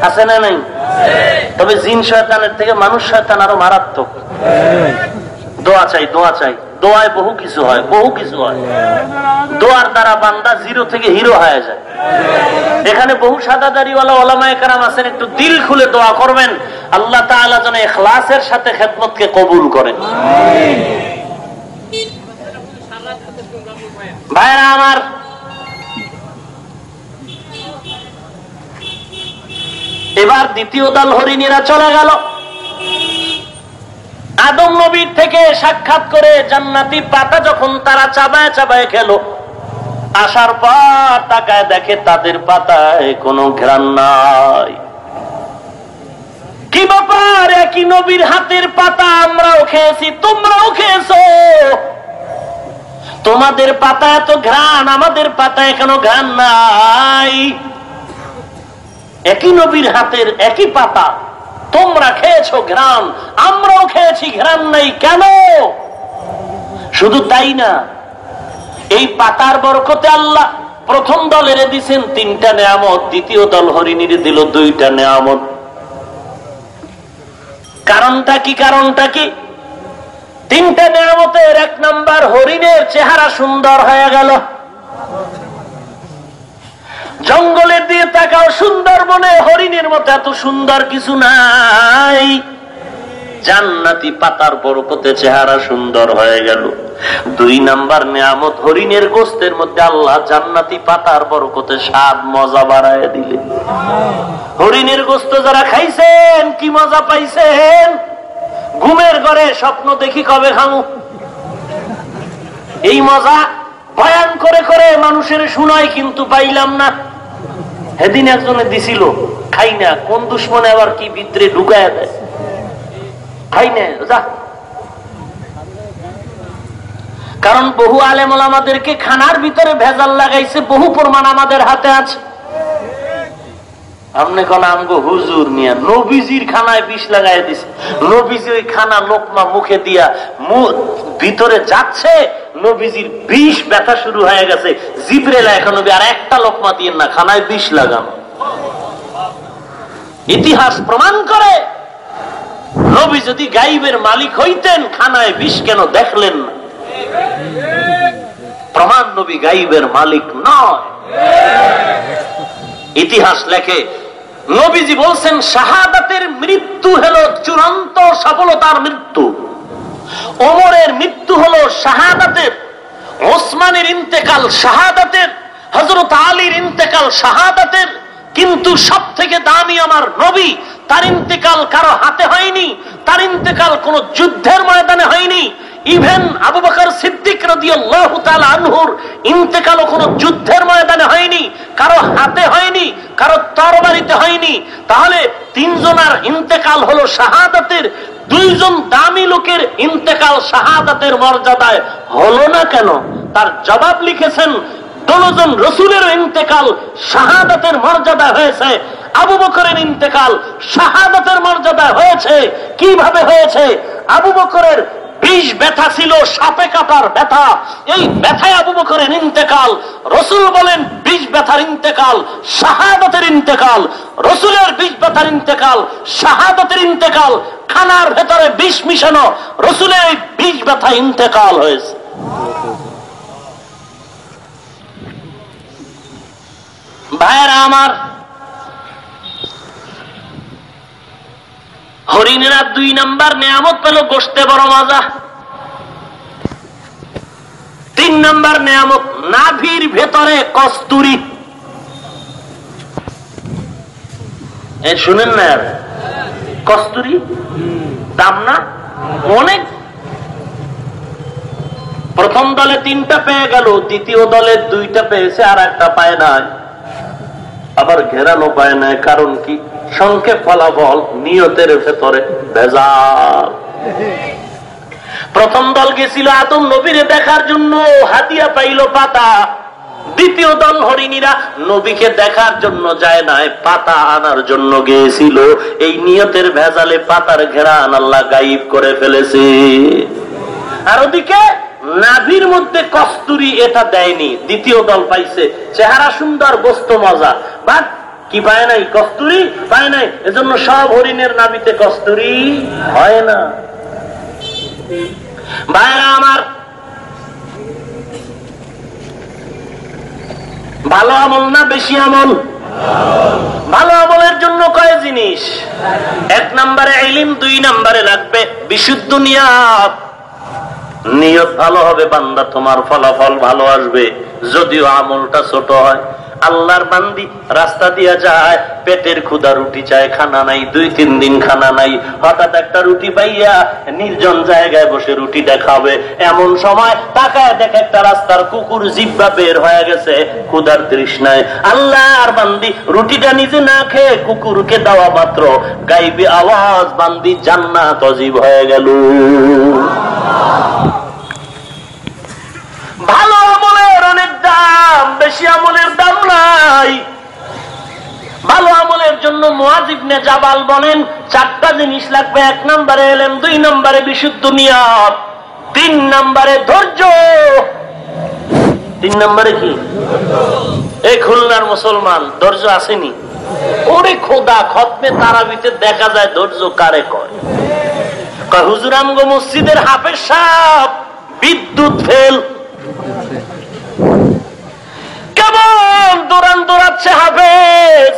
আছে না নাই? তবে জিন শয়তানের থেকে মানুষ শয়তান আরও মারাত্মক। দোয়া চাই দোয়া চাই। দোয়ায় বহু কিছু হয়, বহু কিছু হয়। দোয়ার দ্বারা বান্দা জিরো থেকে হিরো হয়ে যায়। এখানে বহু সাদাদারিওয়ালা ওলামায় কারাম আছেন, একটু দিল খুলে দোয়া করবেন। আল্লাহ তাআলা যেন এখলাসের সাথে খেদমতকে কবুল করেন ভাইরা আমার এবার দ্বিতীয় দল হরিণীরা চলে গেল। আদম নবীর থেকে সাক্ষাৎ করে জান্নাতি পাতা যখন তারা চাবায় চাবায় খেলো, আসার পর তাকায় দেখে তাদের পাতায় কোনো ঘ্রাণ নাই। কি ব্যাপার? একই নবীর হাতের পাতা আমরাও খেয়েছি, তোমরাও খেয়েছো। তোমাদের পাতা এত ঘ্রাণ, আমাদের পাতায় কেন ঘ্রাণ নাই। একই নবীর হাতের একই পাতা। তোমরা খেয়েছো ঘ্রাণ, আমরাও খেয়েছি ঘ্রাণ নাই কেন? শুধু তাই না, এই পাতার বরকতে আল্লাহ প্রথম দল দলের দিছেন তিনটা নেয়ামত, দ্বিতীয় দল হরিণীর দিল দুইটা নেয়ামত। কারণটা কি কারণটা কি? তিনটা নেয়ামতের এক নাম্বার হরিণের চেহারা সুন্দর হয়ে গেল। জঙ্গলের দিয়ে তাকাও, সুন্দরবনে হরিণের মতো এত সুন্দর কিছু নাই। জান্নাতি পাতার বরকতে চেহারা সুন্দর হয়ে গেল। দুই নাম্বার নিয়ামত, হরিণের গোস্তের মধ্যে আল্লাহ জান্নাতি পাতার বরকতে স্বাদ, মজা বাড়ায় দিলে হরিণের গোস্ত যারা খাইছেন, কি মজা পাইছেন? ঘুমের ঘরে স্বপ্ন দেখি কবে খামু? এই মজা বয়ান করে করে মানুষের শুনায় কিন্তু পাইলাম না। সেদিন একজনে দিছিল, খাই না, কোন দুশ্মনে আবার কি ভিতরে ঢুকায় দেয়? খাই না, যা। কারণ বহু আলেম আমাদেরকে খানার ভিতরে ভেজাল লাগাইছে, বহু প্রমাণ আমাদের হাতে আছে। আপনি কোন আমগো হুজুর নিয়ে নবীজির খানায় বিষ লাগাই দিছে। নবীজি ওই খানা লোকমা মুখে দিয়া ভিতরে যাচ্ছে নবীজির বিষ ব্যথা শুরু হয়ে গেছে। জিবরেলা এখন আর একটা লোকমা দিয়ে না, খানায় বিষ লাগানো। ইতিহাস প্রমাণ করে, নবী যদি গাইবের মালিক হইতেন, খানায় বিষ কেন দেখলেন না? প্রমাণ নবী গাইবের মালিক নয়। ইতিহাস লেখে, নবীজি বলছেন, শাহাদাতের মৃত্যু হলো চূড়ান্ত সফলতার মৃত্যু। ওমরের মৃত্যু হলো শাহাদাতের, ওসমানের ইন্তেকাল শাহাদাতের হজরত আলীর ইন্তেকাল শাহাদাতের। কিন্তু সব থেকে দামি আমার নবী, তার ইন্তেকাল কারও হাতে হয়নি, তার ইন্তেকাল কোন যুদ্ধের ময়দানে হয়নি। ইভেন আবু বকর সিদ্দিক আনহুর ইন্তেকাল কোন যুদ্ধের ময়দানে হয়নি, কারও হাতে হয়নি, কারও তরবারিতে হয়নি। তাহলে তিনজনার ইন্তেকাল হলো শাহাদাতের, দুইজন দামি লোকের ইন্তেকাল শাহাদাতের মর্যাদায় হলো না কেন? তার জবাব লিখেছেন, ষোলোজন রসুলের ইন্তেকাল শাহাদাতের মর্যাদা হয়েছে, আবু বকরের ইন্তেকাল শাহাদাতের মর্যাদা হয়েছে। কীভাবে হয়েছে? আবু বকরের বিষ ব্যথা ছিল, সাপে কাটার ব্যথা। এই ব্যথায় আবু বকরের ইন্তেকাল, রসুল বলেন বিষ ব্যথার ইন্তেকাল, শাহাদতের ইন্তেকাল। রসুলের বিষ ব্যথার ইন্তেকাল, শাহাদতের ইন্তেকাল, খানার ভেতরে বিষ মিশানো, রসুলের বিষ ব্যথা ইন্তেকাল হয়েছে। ভাইয়েরা আমার হরিণেরা দুই নাম্বার নেয়ামত পেল গোষ্ঠে বড় মজা। তিন নাম্বার নেয়ামত, নাভির ভেতরে কস্তুরি। শুনেন না কস্তুরি? দাম না? অনেক। প্রথম দলে তিনটা পেয়ে গেল, দ্বিতীয় দলে দুইটা পেয়েছে, আর একটা পায় নাই। আবার ঘেরানো পায় নাই, কারণ কি? সংক্ষেপ ফলাফল নিয়তের ভেতরে ভেজাল। প্রথম দল গেছিল আতম নবীরে দেখার জন্য, হাতিয়া পাইল পাতা। দ্বিতীয় দল হরিণীরা নবীকে দেখার জন্য যায় নাই, পাতা আনার জন্য গিয়েছিল এই নিয়তের ভেজালে পাতার ঘেরান আল্লাহ গাইব করে ফেলেছে। আর ওদিকে নাভির মধ্যে কস্তুরি এটা দেয়নি। দ্বিতীয় দল পাইছে, চেহারা সুন্দর, বস্তু মজা। বা কি পায় নাই? কস্তুরি পায় নাই। এজন্য সব হরিণের নাভিতে কস্তুরি হয় না। ভাইরা আমার, ভালো আমল না বেশি আমল? ভালো আমলের জন্য কয় জিনিস? এক নম্বরে এলিম দুই নম্বরে লাগবে বিশুদ্ধ নিয়াত। নিয়ত ভালো হবে বান্দা, তোমার ফলাফল ভালো আসবে। যদিও আমলটা ছোট হয় আল্লাহর বান্দি রাস্তা দিয়া যায়, পেটের ক্ষুদা রুটি চায়, খানা নাই, দুই তিন দিন খানা নাই। হঠাৎ একটা রুটি পাইয়া নির্জন জায়গায় বসে রুটি দেখাবে। এমন সময় তাকায় দেখে একটা রাস্তার কুকুর জিব্বা বের হয়ে গেছে ক্ষুদার তৃষ্ণায়। আল্লাহ আর বান্দি রুটিটা নিজে না খেয়ে কুকুরকে দেওয়া মাত্র, গাইবে আওয়াজ, বান্দি জান্নাত অজীব হয়ে গেল। ভালো অনেক দাম, বেশি আমলের দাম নাই। ভালো আমলের জন্য মোয়াজিবনে জাবাল বলেন, চারটা জিনিস লাগবে, এক নম্বরে এলেন দুই নম্বরে বিশুদ্ধ নিয়ত, তিন নম্বরে ধৈর্য। তিন নম্বরে কি? এই খুলনার মুসলমান, ধৈর্য আসেনি। ওরে খোদা, খতমে তারাবিতে দেখা যায় ধৈর্য কারে কয় হুজুরামগো মসজিদের হাফের সাপ বিদ্যুৎ ফেল। কেমন দৌড়ান দৌড়াচ্ছে হাফেজ?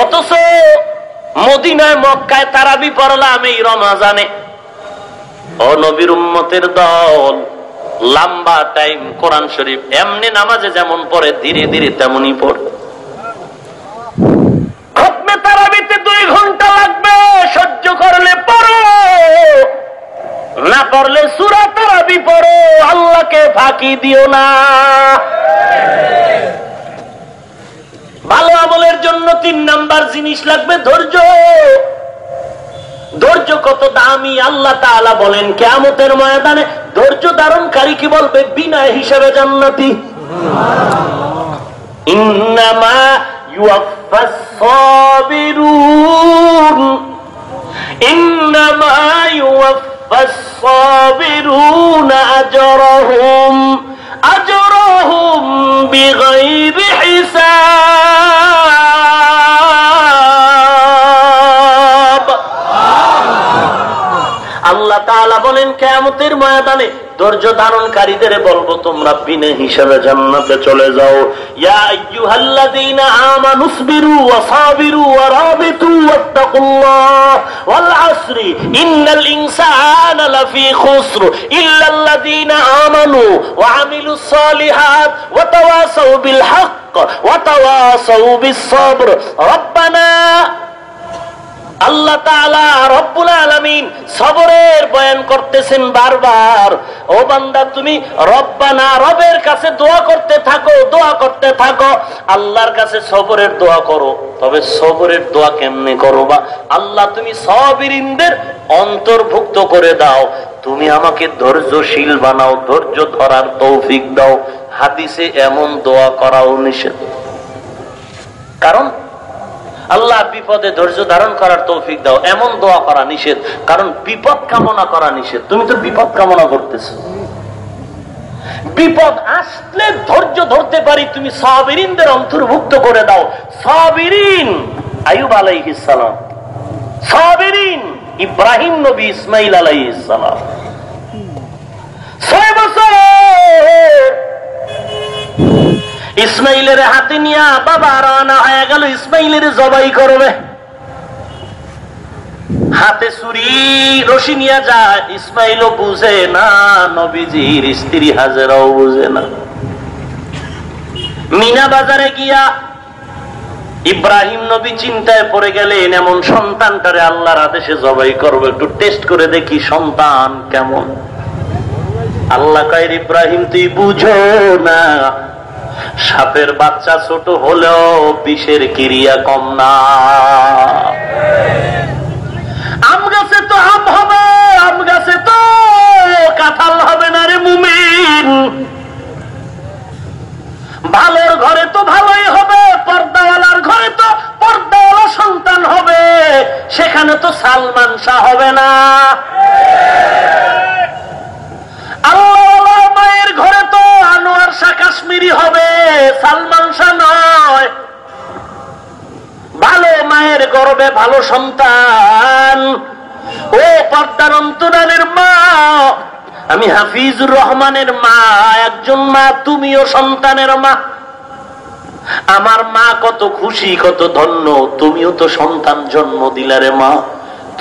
অথচ মদিনায়, মক্কায় তারাবি পড়লাম এই রমাজানে। ও নবীর উম্মতের দল, লম্বা টাইম কোরআন শরীফ, এমনি নামাজে যেমন পড়ে, ধীরে ধীরে তেমনই পড়ে তারাবিতে দুই ঘণ্টা লাগবে, সহ্য করলে পড়ো। না পড়লে সুরা তারাবি পড়ো, আল্লাহকে ফাঁকি দিও না। ভালো আমলের জন্য তিন নাম্বার জিনিস লাগবে ধৈর্য। ধৈর্য কত দামি, আল্লাহ তাআলা বলেন, কেয়ামতের ময়দানে ধৈর্য ধারণকারী কি বলবে? বিনা হিসাবে জান্নাতি। ইন্নামা ইন্নামা সাবিরুন আজরাহুম আজরাহুম বিগাইরি হিসাব আল্লাহ তাআলা বলেন, কেয়ামতের ময়দানে ধৈর্য ধারণকারীদের বলব, তোমরা বিনে হিসাবে জান্নাতে চলে যাও। ইয়া লাফি আমানু ওয়া ওয়া আল্লাহ রব্বুল আলামিন সবরের বয়ান করতেছেন বারবার। ও বান্দা, তুমি রব্বানা, রবের কাছে দোয়া করতে থাকো, দোয়া করতে থাকো। আল্লাহর কাছে সবরের দোয়া করো। তবে সবরের দোয়া কেমনে করো বা আল্লাহ, তুমি সবিরিনদের অন্তর্ভুক্ত করে দাও। তুমি আমাকে ধৈর্যশীল বানাও, ধৈর্য ধরার তৌফিক দাও। হাদিসে এমন দোয়া করাও নিষেধ। কারণ আল্লাহ বিপদে ধৈর্য ধারণ করার তৌফিক দাও। এমন দোয়া করা নিষেধ। কারণ বিপদ কামনা করা নিষেধ। তুমি তো বিপদ কামনা করতেছো। বিপদ আসলে ধৈর্য ধরতে পারি, তুমি সাবিরিনদের অন্তর্ভুক্ত করে দাও। সাবিরিন আয়ুব আলাইহিস সালাম। সাবিরিন, ইব্রাহিম নবী ইসমাইল আলাইহিস সালাম। ছয় বছর। ইসমাইলের হাতে নিয়ে বাবা রানা হয়ে গেল, ইসমাইলের জবাই করবে। হাতে ছুরি রশি নিয়ে যায়, ইসমাইলও বুঝে না, নবীজির স্ত্রী হাজেরাও বুঝে না। মিনা বাজারে গিয়া ইব্রাহিম নবী চিন্তায় পড়ে গেলেন, এমন সন্তানটারে আল্লাহর আদেশে জবাই করব, একটু টেস্ট করে দেখি সন্তান কেমন। আল্লাহ কায়ের ইব্রাহিম, তুই বুঝো না সাপের বাচ্চা ছোট হলেও বিষের ক্রিয়া কম না। আম গাছে তো আম হবে, আম গাছে তো কাঁঠাল হবে না রে মুমিন। ভালোর ঘরে তো ভালোই হবে, পর্দাওয়ালার ঘরে তো পর্দাওয়ালা সন্তান হবে, সেখানে তো সালমান শাহ হবে না। আল্লাহ মায়ের ঘরে তো আনোয়ার শাহ কাশ্মীরি হবে, সালমান শাহ নয়। ভালো মায়ের গর্বে ভালো সন্তান। ও পর্দার অন্তরালের মা, আমি হাফিজুর রহমানের মা, একজন মা, তুমিও সন্তানের মা। আমার মা কত খুশি, কত ধন্য, তুমিও তো সন্তান জন্ম দিলারে মা।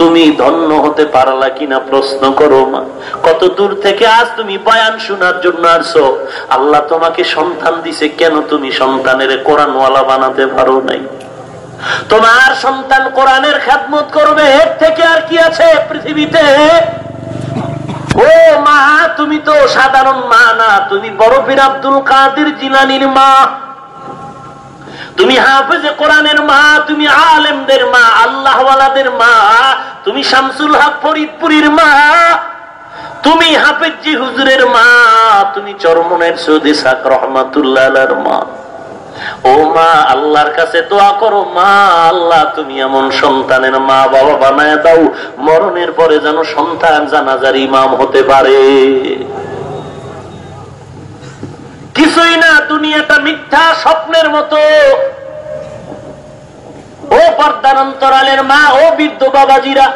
তুমি ধন্য হতে পারলা কিনা প্রশ্ন করো মা। কত দূর থেকে আজ তুমি বয়ান শোনার জন্য আসছো আল্লাহ তোমাকে সন্তান দিছে, কেন তুমি সন্তানের কোরআনওয়ালা বানাতে পারো নাই? তোমার সন্তান কোরআনের খেদমত করবে, এর থেকে আর কি আছে পৃথিবীতে? ও মা, তুমি তো সাধারণ মা না, তুমি বরফির আব্দুল কাদের জিলানির মা। তুমি হাফেজে কোরআনের মা, তুমি আলেমদের মা, আল্লাহওয়ালাদের মা, তুমি শামসুল হক ফরিদপুরীর মা, তুমি হাফেজি হুজুরের মা, তুমি চরমনের সৌদি সাক রহমাতুল্লাহ মা। ও মা, আল্লাহর কাছে দোয়া করো মা, আল্লাহ তুমি এমন সন্তানের মা বাবা বানায় দাও, মরণের পরে যেন সন্তান জানাজার ইমাম হতে পারে। কিছুই না, দুনিয়াটা মিথ্যা স্বপ্নের মতো। ও পর্দার অন্তরালের মা, ও বৃদ্ধ বাবাজিরা,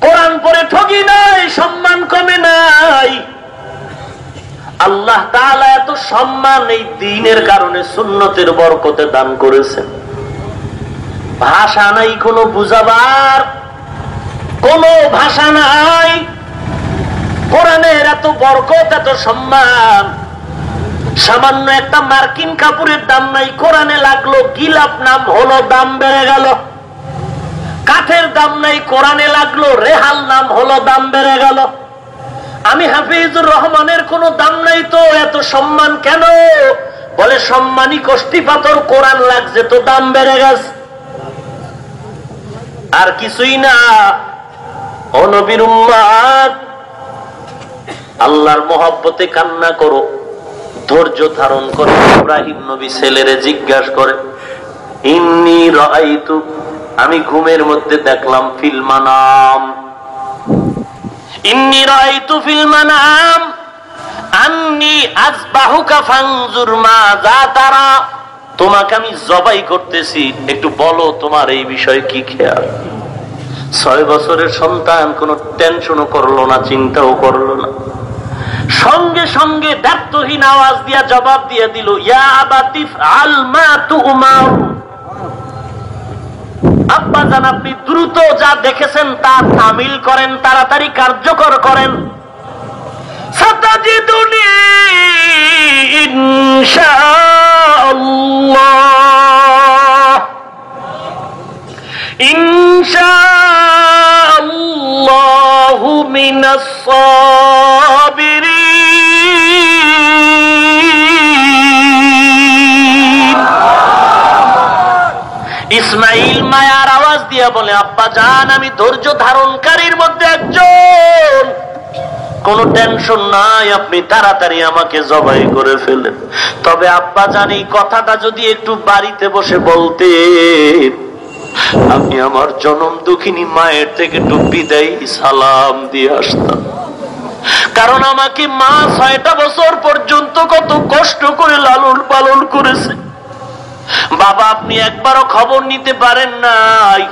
কোরআন পরে ঠগি নাই, সম্মান কমে নাই। আল্লাহ তাআলা এত সম্মান এই দিনের কারণে সুন্নতের বরকতে দান করেছেন। ভাষা নাই, কোনো বুঝাবার, কোন ভাষা নাই। কোরআনের এত বরকত, এত সম্মান। সামান্য একটা মার্কিন কাপড়ের দাম নাই, কোরআনে লাগল গিলাপ নাম, হলো দাম বেড়ে গেল। কাঠের দাম নাই, কোরআনে লাগল রেহাল নাম, হলো দাম বেড়ে গেল। আমি হাফিজুর রহমানের কোন দাম নাই তো, এত সম্মান কেন? বলে, সম্মানী কষ্টি পাথর, কোরআন লাগছে তো দাম বেড়ে গেছে। আর কিছুই না। অনবির আল্লাহর মহব্বতে কান্না করো, ধৈর্য ধারণ করে। ইব্রাহিম নবী ছেলেরে জিজ্ঞাসা করে, ইন্নি রাইতু আমি ঘুমের মধ্যে দেখলাম ফিল্মানাম ইন্নি রাইতু ফিল্মানাম আন্নি আজবাহুকা ফানজুর মা যা তারা। তোমাকে আমি জবাই করতেছি, একটু বলো তোমার এই বিষয়ে কি খেয়াল? ছয় বছরের সন্তান কোনো টেনশনও করল না, চিন্তাও করল না। সঙ্গে সঙ্গে দায়িত্বহীন আওয়াজ দিয়া জবাব দিয়ে দিল আব্বা জান, আপনি দ্রুত যা দেখেছেন তা তামিল করেন, তাড়াতাড়ি কার্যকর করেন। ইনশাআল্লাহ মিনাস সাবিরিন। ইসমাইল মায়ার আওয়াজ দিয়া বলে, আব্বা জান, আমি ধৈর্য ধারণকারীর মধ্যে একজন। কোনো টেনশন নাই, আপনি তাড়াতাড়ি আমাকে জবাই করে ফেলেন। তবে আব্বা জানি কথাটা যদি একটু বাড়িতে বসে বলতে আমি আমার জনম দুঃখিনী মায়ের থেকে একটু বিদায় সালাম দিয়ে আসতাম। কারণ আমাকে মা ছয়টা বছর পর্যন্ত কত কষ্ট করে লালন পালন করেছে। বাবা, আপনি একবারও খবর নিতে পারেন নাই।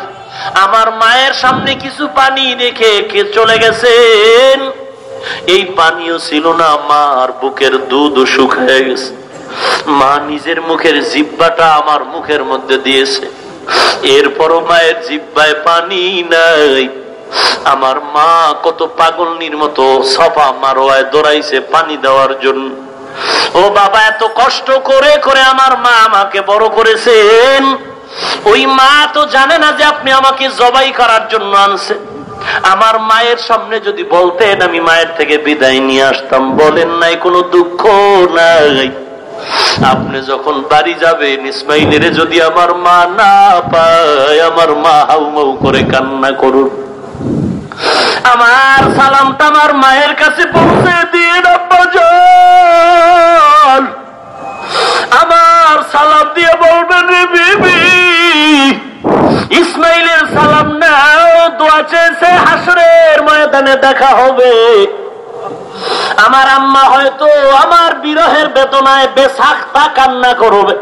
আমার মায়ের সামনে কিছু পানি রেখে চলে গেছেন? এই পানিও ছিল না, মার বুকের দুধ শুকায় গেছে। মা নিজের মুখের জিব্বাটা আমার মুখের মধ্যে দিয়েছে। এরপরও মায়ের জিব্বায় পানি নাই। আমার মা কত পাগলনির মতো সফা মারোয়ায় দৌড়াইছে পানি দেওয়ার জন্য। ও বাবা, এত কষ্ট করে করে আমার মা আমাকে বড় করেছেন। ওই মা তো জানে না যে আপনি আমাকে জবাই করার জন্য আনছেন। আমার মায়ের সামনে যদি বলতেন, আমি মায়ের থেকে বিদায় নিয়ে আসতাম। বলেন নাই, কোনো দুঃখ নাই। আপনি যখন বাড়ি যাবেন, ইসমাইলের যদি আমার মা না পায়, আমার মা হাউ করে কান্না করুন। আমার সালামটা আমার মায়ের কাছে পৌঁছে দিয়ে আমার সালাম দিয়ে বলবেন বিবি, ইসমাইলের সালাম না হাসরের ময়দানে দেখা হবে। আমার আম্মা হয়তো আমার বিরহের বেতনায় বেসাখতা কান্না করবে।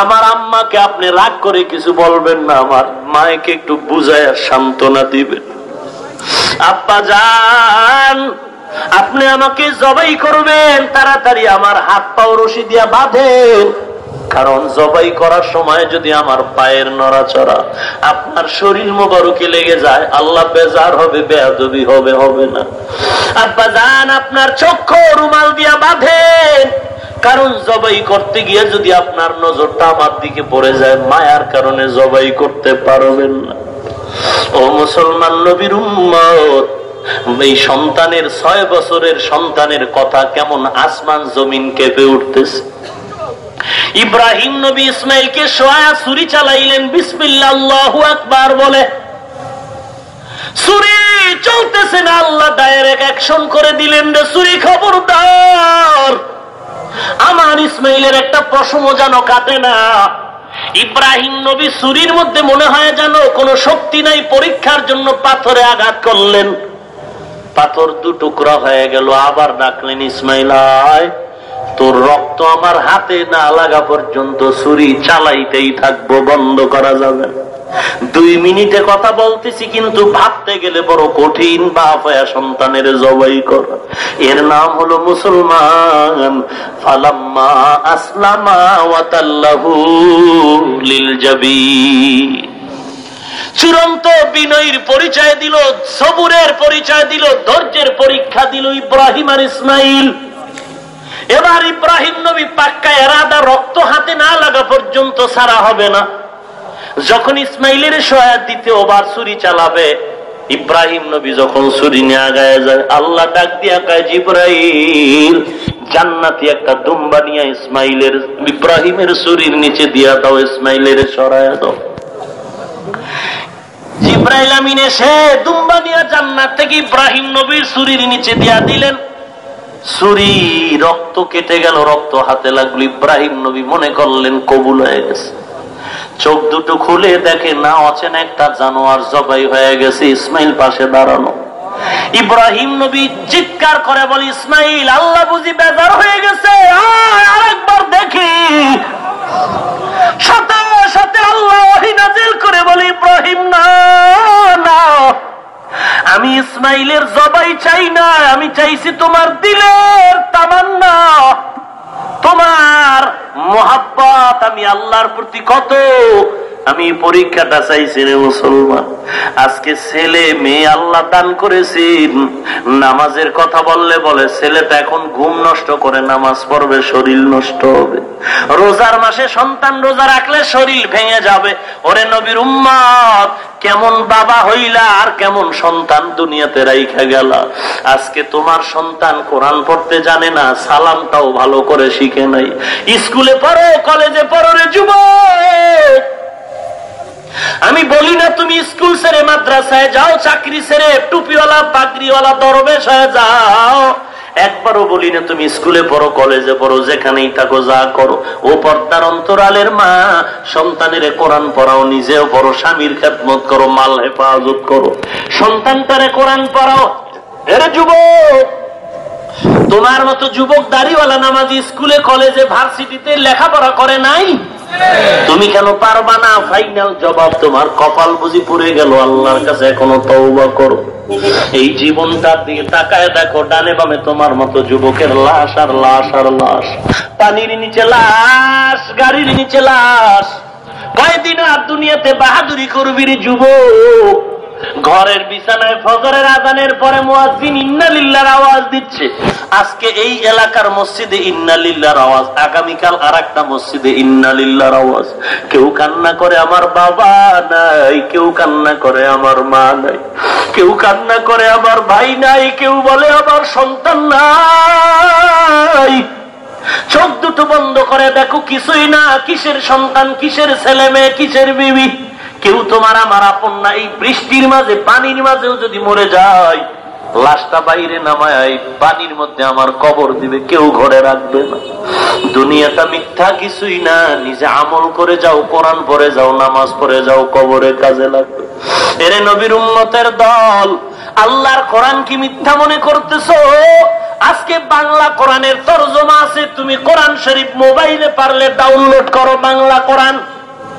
আমার আম্মাকে আপনি রাগ করে কিছু বলবেন না, আমার মায়েকে একটু বুঝায় সান্ত্বনা দিবেন। আব্বা যান আপনি আমাকে জবাই করবেন, তাড়াতাড়ি আমার হাত পাও রশি দিয়া বাঁধেন। কারণ জবাই করার সময় যদি আমার পায়ের নড়াচড়া আপনার শরীর মোবারকে লেগে যায়, আল্লাহ বেজার হবে, বেয়াদবি হবে হবে না। আব্বা যান আপনার চক্ষু রুমাল দিয়া বাঁধেন। কারণ জবাই করতে গিয়ে যদি আপনার নজরটা আমার দিকে পড়ে যায়, মায়ার কারণে জবাই করতে পারবেন না। ও মুসলমান নবীর উম্মত, এই সন্তানের ছয় বছরের সন্তানের কথা কেমন আসমান জমিন কেঁপে উঠতেছে। ইব্রাহিম নবী ইসমাইলকে সোয়া ছুরি চালাইলেন বিসমিল্লাহ আকবার বলে। ছুরি চলতেছে না, আল্লাহ ডাইরেক্ট অ্যাকশন করে দিলেন রে ছুরি খবরদার। আমার ইসমাইলের একটা প্রশ্ন যেন কাটে না। ইব্রাহিম নবী সুরির মধ্যে মনে হয় যেন কোনো শক্তি নাই, পরীক্ষার জন্য পাথরে আঘাত করলেন। পাথর দু টুকরা হয়ে গেল, আবার ডাকলেন, ইসমাইল তোর রক্ত আমার হাতে না লাগা পর্যন্ত ছুরি চালাইতেই থাকব, বন্ধ করা যাবে দুই মিনিটে কথা বলতেছি, কিন্তু ভাবতে গেলে বড় কঠিন বাপ সন্তানের জবাই করা। এর নাম হলো মুসলমান। ফালাম্মা আসলামা ওয়াতাল্লাহু লিল জাবি চূড়ান্ত বিনয়ের পরিচয় দিল, সবুরের পরিচয় দিল, ধৈর্যের পরীক্ষা দিল ইব্রাহিম আর ইসমাইল। এবার ইব্রাহিম নবী পাক্কা এরাদা রক্ত হাতে না লাগা পর্যন্ত সারা হবে না। যখন ইসমাইলের সহায় দিতে ওবার ছুরি চালাবে, ইব্রাহিম নবী যখন ছুরি নিয়ে আগায় যায়, আল্লাহ ডাক দিয়া কায় ইব্রাহিম জান্নাতি একটা দুম্বা নিয়ে ইসমাইলের, ইব্রাহিমের ছুরির নিচে দিয়া দাও, ইসমাইলের সরায় দাও। জিব্রাইল আমিন এসে দুম্বা নিয়ে জান্নাত থেকে ইব্রাহিম নবীর ছুরির নিচে দিয়া দিলেন। ছুরি রক্ত কেটে গেল, রক্ত হাতে লাগল। ইব্রাহিম নবী মনে করলেন, কবুল হয়ে গেছে। চোখ দুটো খুলে দেখে, না, অচেন একটা জানোয়ার জবাই হয়ে গেছে, ইসমাইল পাশে দাঁড়ানো ইব্রাহিম নবী চিৎকার করে বলে, ইসমাইল, আল্লাহ বুঝি বেজার হয়ে গেছে আরেকবার দেখি। সাথে আল্লাহ করে বলে, ইব্রাহিম, না না, আমি ইসমাইলের জবাই চাই না, আমি চাইছি তোমার দিলের তামান্না। তোমার মোহাব্বত, আমি আল্লাহর প্রতি কত? আমি পরীক্ষাটা চাইছি রে মুসলমান। আজকে ছেলে, মেয়ে আল্লাহ দান করেছেন। নামাজের কথা বললে বলে, ছেলেটা এখন ঘুম নষ্ট করে, নামাজ পড়বে, শরীর নষ্ট হবে। রোজার মাসে সন্তান রোজা রাখলে শরীর ভেঙে যাবে। ওরে নবীর উম্মত, কেমন বাবা হইলা আর কেমন সন্তান দুনিয়াতে রাইখা গেল। আজকে তোমার সন্তান কোরআন পড়তে জানে না, সালামটাও ভালো করে শিখে নাই। স্কুলে পড়ো, কলেজে পড়ো রে যুবক। আমি বলি না তুমি স্কুল ছেড়ে মাদ্রাসায় যাও, চাকরি ছেড়ে টুপিওয়ালা, পাগড়িওয়ালা, দরবেশ হয়ে যাও। একবারও বলি না, তুমি স্কুলে পড়ো, কলেজে পড়ো, যেখানেই থাকো, যা করো। ও পর্দার অন্তরালের মা, সন্তানের কোরআন পড়াও, নিজেও পড়ো, স্বামীর খেদমত করো, মাল হেফাজত করো। সন্তানটারে কোরআন পড়াও। এর যুবক! তোমার মতো যুবক দাড়িওয়ালা নামাজি স্কুলে, কলেজে, ভার্সিটিতে লেখাপড়া করে নাই? তুমি কেন পারবা না? ফাইনাল জবাব তোমার কপাল বুঝি পুড়ে গেল। আল্লাহর কাছে এখনও তৌবা করো। এই জীবনটার দিকে তাকায় দেখো, ডানে বামে তোমার মতো যুবকের লাশ আর লাশ আর লাশ। পানির নিচে লাশ, গাড়ির নিচে লাশ। কয়দিন আর দুনিয়াতে বাহাদুরি করবি যুবক? ঘরের বিছানায় ফজরের আদানের পরে মুয়াজ্জিন ইন্নালিল্লার আওয়াজ দিচ্ছে। আজকে এই এলাকার মসজিদে ইন্নালিল্লার আওয়াজ, আগামীকাল আর একটা মসজিদে ইন্নালিল্লার আওয়াজ। কেউ কান্না করে আমার বাবা নাই, কেউ কান্না করে আমার মা নাই, কেউ কান্না করে আমার ভাই নাই, কেউ বলে আমার সন্তান নাই। চোখ দুটো বন্ধ করে দেখো, কিছুই না, কিসের সন্তান, কিসের ছেলে মেয়ে, কিসের বিবি? কেউ তোমার আমার আপন না। এই বৃষ্টির মাঝে, পানির মাঝেও যদি মরে যায়, লাশটা বাইরে নামায়, পানির মধ্যে আমার কবর দিবে, কেউ ঘরে রাখবে না। দুনিয়াটা মিথ্যা কিছুই না। নিজে আমল করে যাও, কোরআন পরে যাও, নামাজ পড়ে যাও, কবরে কাজে লাগবে। এরে নবীর উন্মতের দল, আল্লাহর কোরআন কি মিথ্যা মনে করতেছ? আজকে বাংলা কোরআনের তর্জমা আছে। তুমি কোরআন শরীফ মোবাইলে পারলে ডাউনলোড করো বাংলা কোরআন।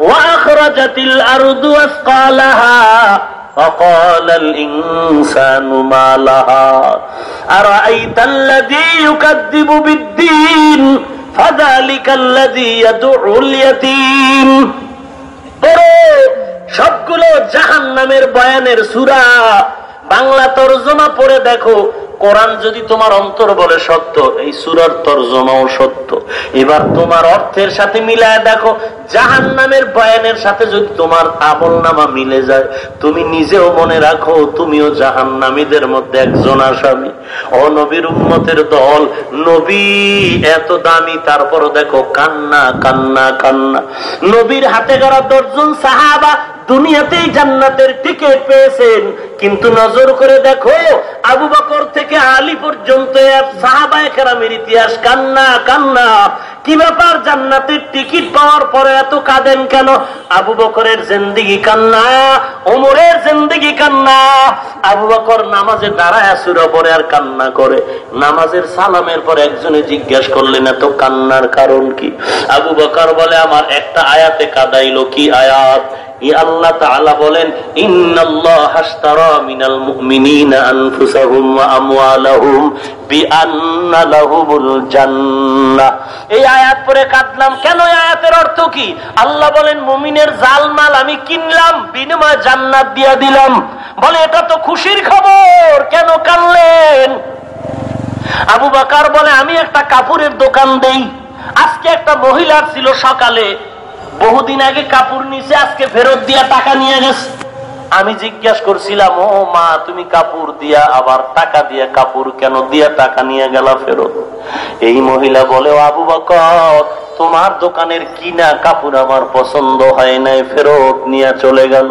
وأخرجت الأرض أثقالها فقال الإنسان ما لها أرأيت الذي يكذب بالدين فذلك الذي يدعو اليتيم সবগুলো জাহান নামের বয়ানের সুরা বাংলা তর্জমা পড়ে দেখো কোরআন যদি তোমার অন্তর বলে সত্য, এই সুরার তর্জমাও সত্য। এবার তোমার অর্থের সাথে মিলায় দেখো জাহান নামের বয়ানের সাথে যদি তোমার আমল নামা মিলে যায়, তুমি নিজেও মনে রাখো, তুমিও জাহান নামীদের মধ্যে একজন আসামি। ও নবীর উম্মতের দল, নবী এত দামি তারপর দেখো কান্না কান্না কান্না। নবীর হাতে গড়া দশজন সাহাবা দুনিয়াতেই জান্নাতের টিকিট পেয়েছেন। কিন্তু নজর করে দেখো, আবু বকর থেকে আলী পর্যন্ত সাহাবায় কেরামের ইতিহাস কান্না কান্না। কি ব্যাপার? জান্নাতের টিকিট পাওয়ার পরে এত কাঁদেন কেন? আবু বকরের জিন্দিগি কান্না, ওমরের জিন্দিগি কান্না। আবু বকর নামাজে দাঁড়ায় সুর পরে আর কান্না করে। নামাজের সালামের পর একজনে জিজ্ঞেস করলেন, এত কান্নার কারণ কি? আবু বকর বলে, আমার একটা আয়াতে কাদাইলো। কি আয়াত? অর্থ কি? আল্লাহ বলেন, মুমিনের জালমাল আমি কিনলাম জান্নাত দিয়া দিলাম। বলে, এটা তো খুশির খবর, কেন কানলেন আবু বাকার বলে, আমি একটা কাপড়ের দোকান দেই, আজকে একটা মহিলার ছিল সকালে বহুদিন আগে কাপড় নিচে আজকে ফেরত দিয়া টাকা নিয়ে গেছে। আমি জিজ্ঞাসা করছিলাম, ও মা, তুমি কাপড় দিয়া, আবার টাকা দিয়া কাপড় কেন দিয়া টাকা নিয়ে গেল ফেরত? এই মহিলা বলে আবু বকর, তোমার দোকানের কিনা কাপড় আমার পছন্দ হয় নাই, ফেরত নিয়ে চলে গেল।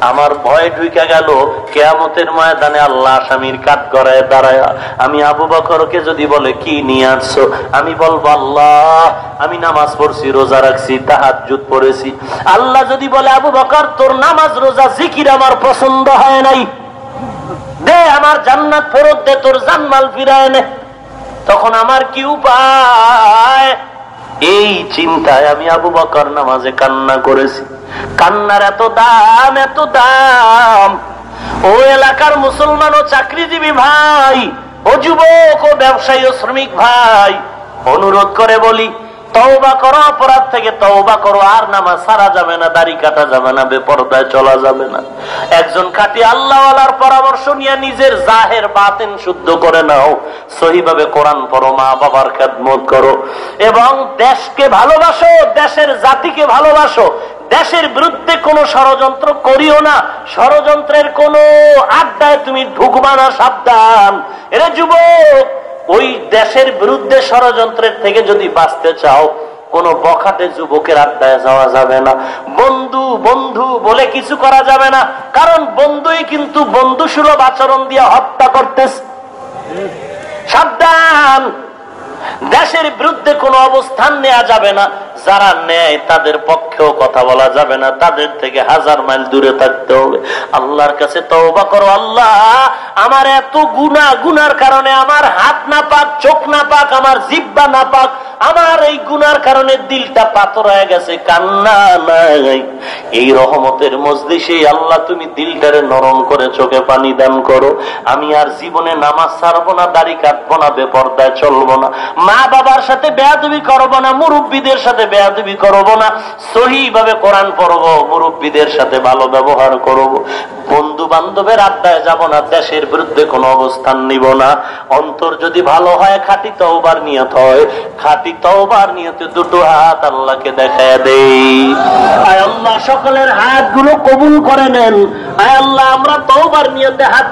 আমার ভয় ঢুকে গেল, কেয়ামতের ময়দানে আল্লাহ আসামির কাঠ গড়ায় দাঁড়ায়। আমি আবু বকরকে যদি বলে, কি নিয়ে আসছো? আমি বলব, আল্লাহ, আমি নামাজ পড়ছি, রোজা রাখছি তাহার জুত পড়েছি। আল্লাহ যদি বলে, আবু বকর, তোর নামাজ, রোজা, জিকির আমার পছন্দ হয় নাই। দে আমার জান্নাত ফেরত দে, তোর জানমাল ফিরায় নে। তখন আমার কি উপায়? এই চিন্তায় আমি আবু বকর নামাজে কান্না করেছি। কান্নার এত দাম এত দাম। ও এলাকার মুসলমান ও চাকরিজীবী ভাই, ও যুবক ও ব্যবসায়ী ও শ্রমিক ভাই, অনুরোধ করে বলি তওবা করো, অপরাধ থেকে তওবা করো, আর নামাজ সারা যাবে না, দাড়ি কাটা যাবে না, বেপরদায় চলা যাবে না। একজন খাটি আল্লাহওয়ালার পরামর্শ নিয়ে নিজের জাহের বাতেন শুদ্ধ করে নাও। সহিভাবে কোরআন পড়ো, মা বাবার খেদমত করো। এবং দেশকে ভালোবাসো, দেশের জাতিকে ভালোবাসো। দেশের বিরুদ্ধে কোনো ষড়যন্ত্র করিও না। ষড়যন্ত্রের কোন আড্ডায় তুমি ঢুকবা না, সাবধান। এরা যুবক ওই দেশের বিরুদ্ধে ষড়যন্ত্রের থেকে যদি বাঁচতে চাও, কোন বখাটে যুবকের আড্ডায় যাওয়া যাবে না। বন্ধু বন্ধু বলে কিছু করা যাবে না। কারণ বন্ধুই কিন্তু বন্ধু সুলভ আচরণ দিয়ে হত্যা করতেছে। সাবধান! দেশের বিরুদ্ধে কোনো অবস্থান নেওয়া যাবে না। যারা নেয় তাদের পক্ষেও কথা বলা যাবে না, তাদের থেকে হাজার মাইল দূরে থাকতে হবে। আল্লাহর কাছে তওবা করো, আল্লাহ, আমার এত গুণা গুনার কারণে আমার হাত না পাক চোখ না পাক আমার জিব্বা না পাক আমার এই গুনার কারণে দিলটা পাথর হয়ে গেছে, কান্না নাই। এই রহমতের মজলিসে আল্লাহ, তুমি দিলটারে নরম করে চোখে পানি দান করো। আমি আর জীবনে নামাজ ছাড়বো না, দাড়ি কাটবো না, বেপর্দায় চলবো না। মা বাবার সাথে বেয়াদবি করব না, মুরব্বীদের সাথে বেয়াদবি করব না সহি ভাবে কোরআন পড়ব, মুরব্বীদের সাথে ভালো ব্যবহার করব। বন্ধু বান্ধবের আড্ডায় যাব না, দেশের বিরুদ্ধে কোনো অবস্থান নিব না। অন্তর যদি ভালো হয়, খাটি তওবার নিয়ত হয়। খাটি তওবার নিয়তে দুটো হাত আল্লাহকে দেখায় দেই। আয় আল্লাহ, সকলের হাতগুলো কবুল করে নেন। আয় আল্লাহ, আমরা তওবার নিয়তে হাত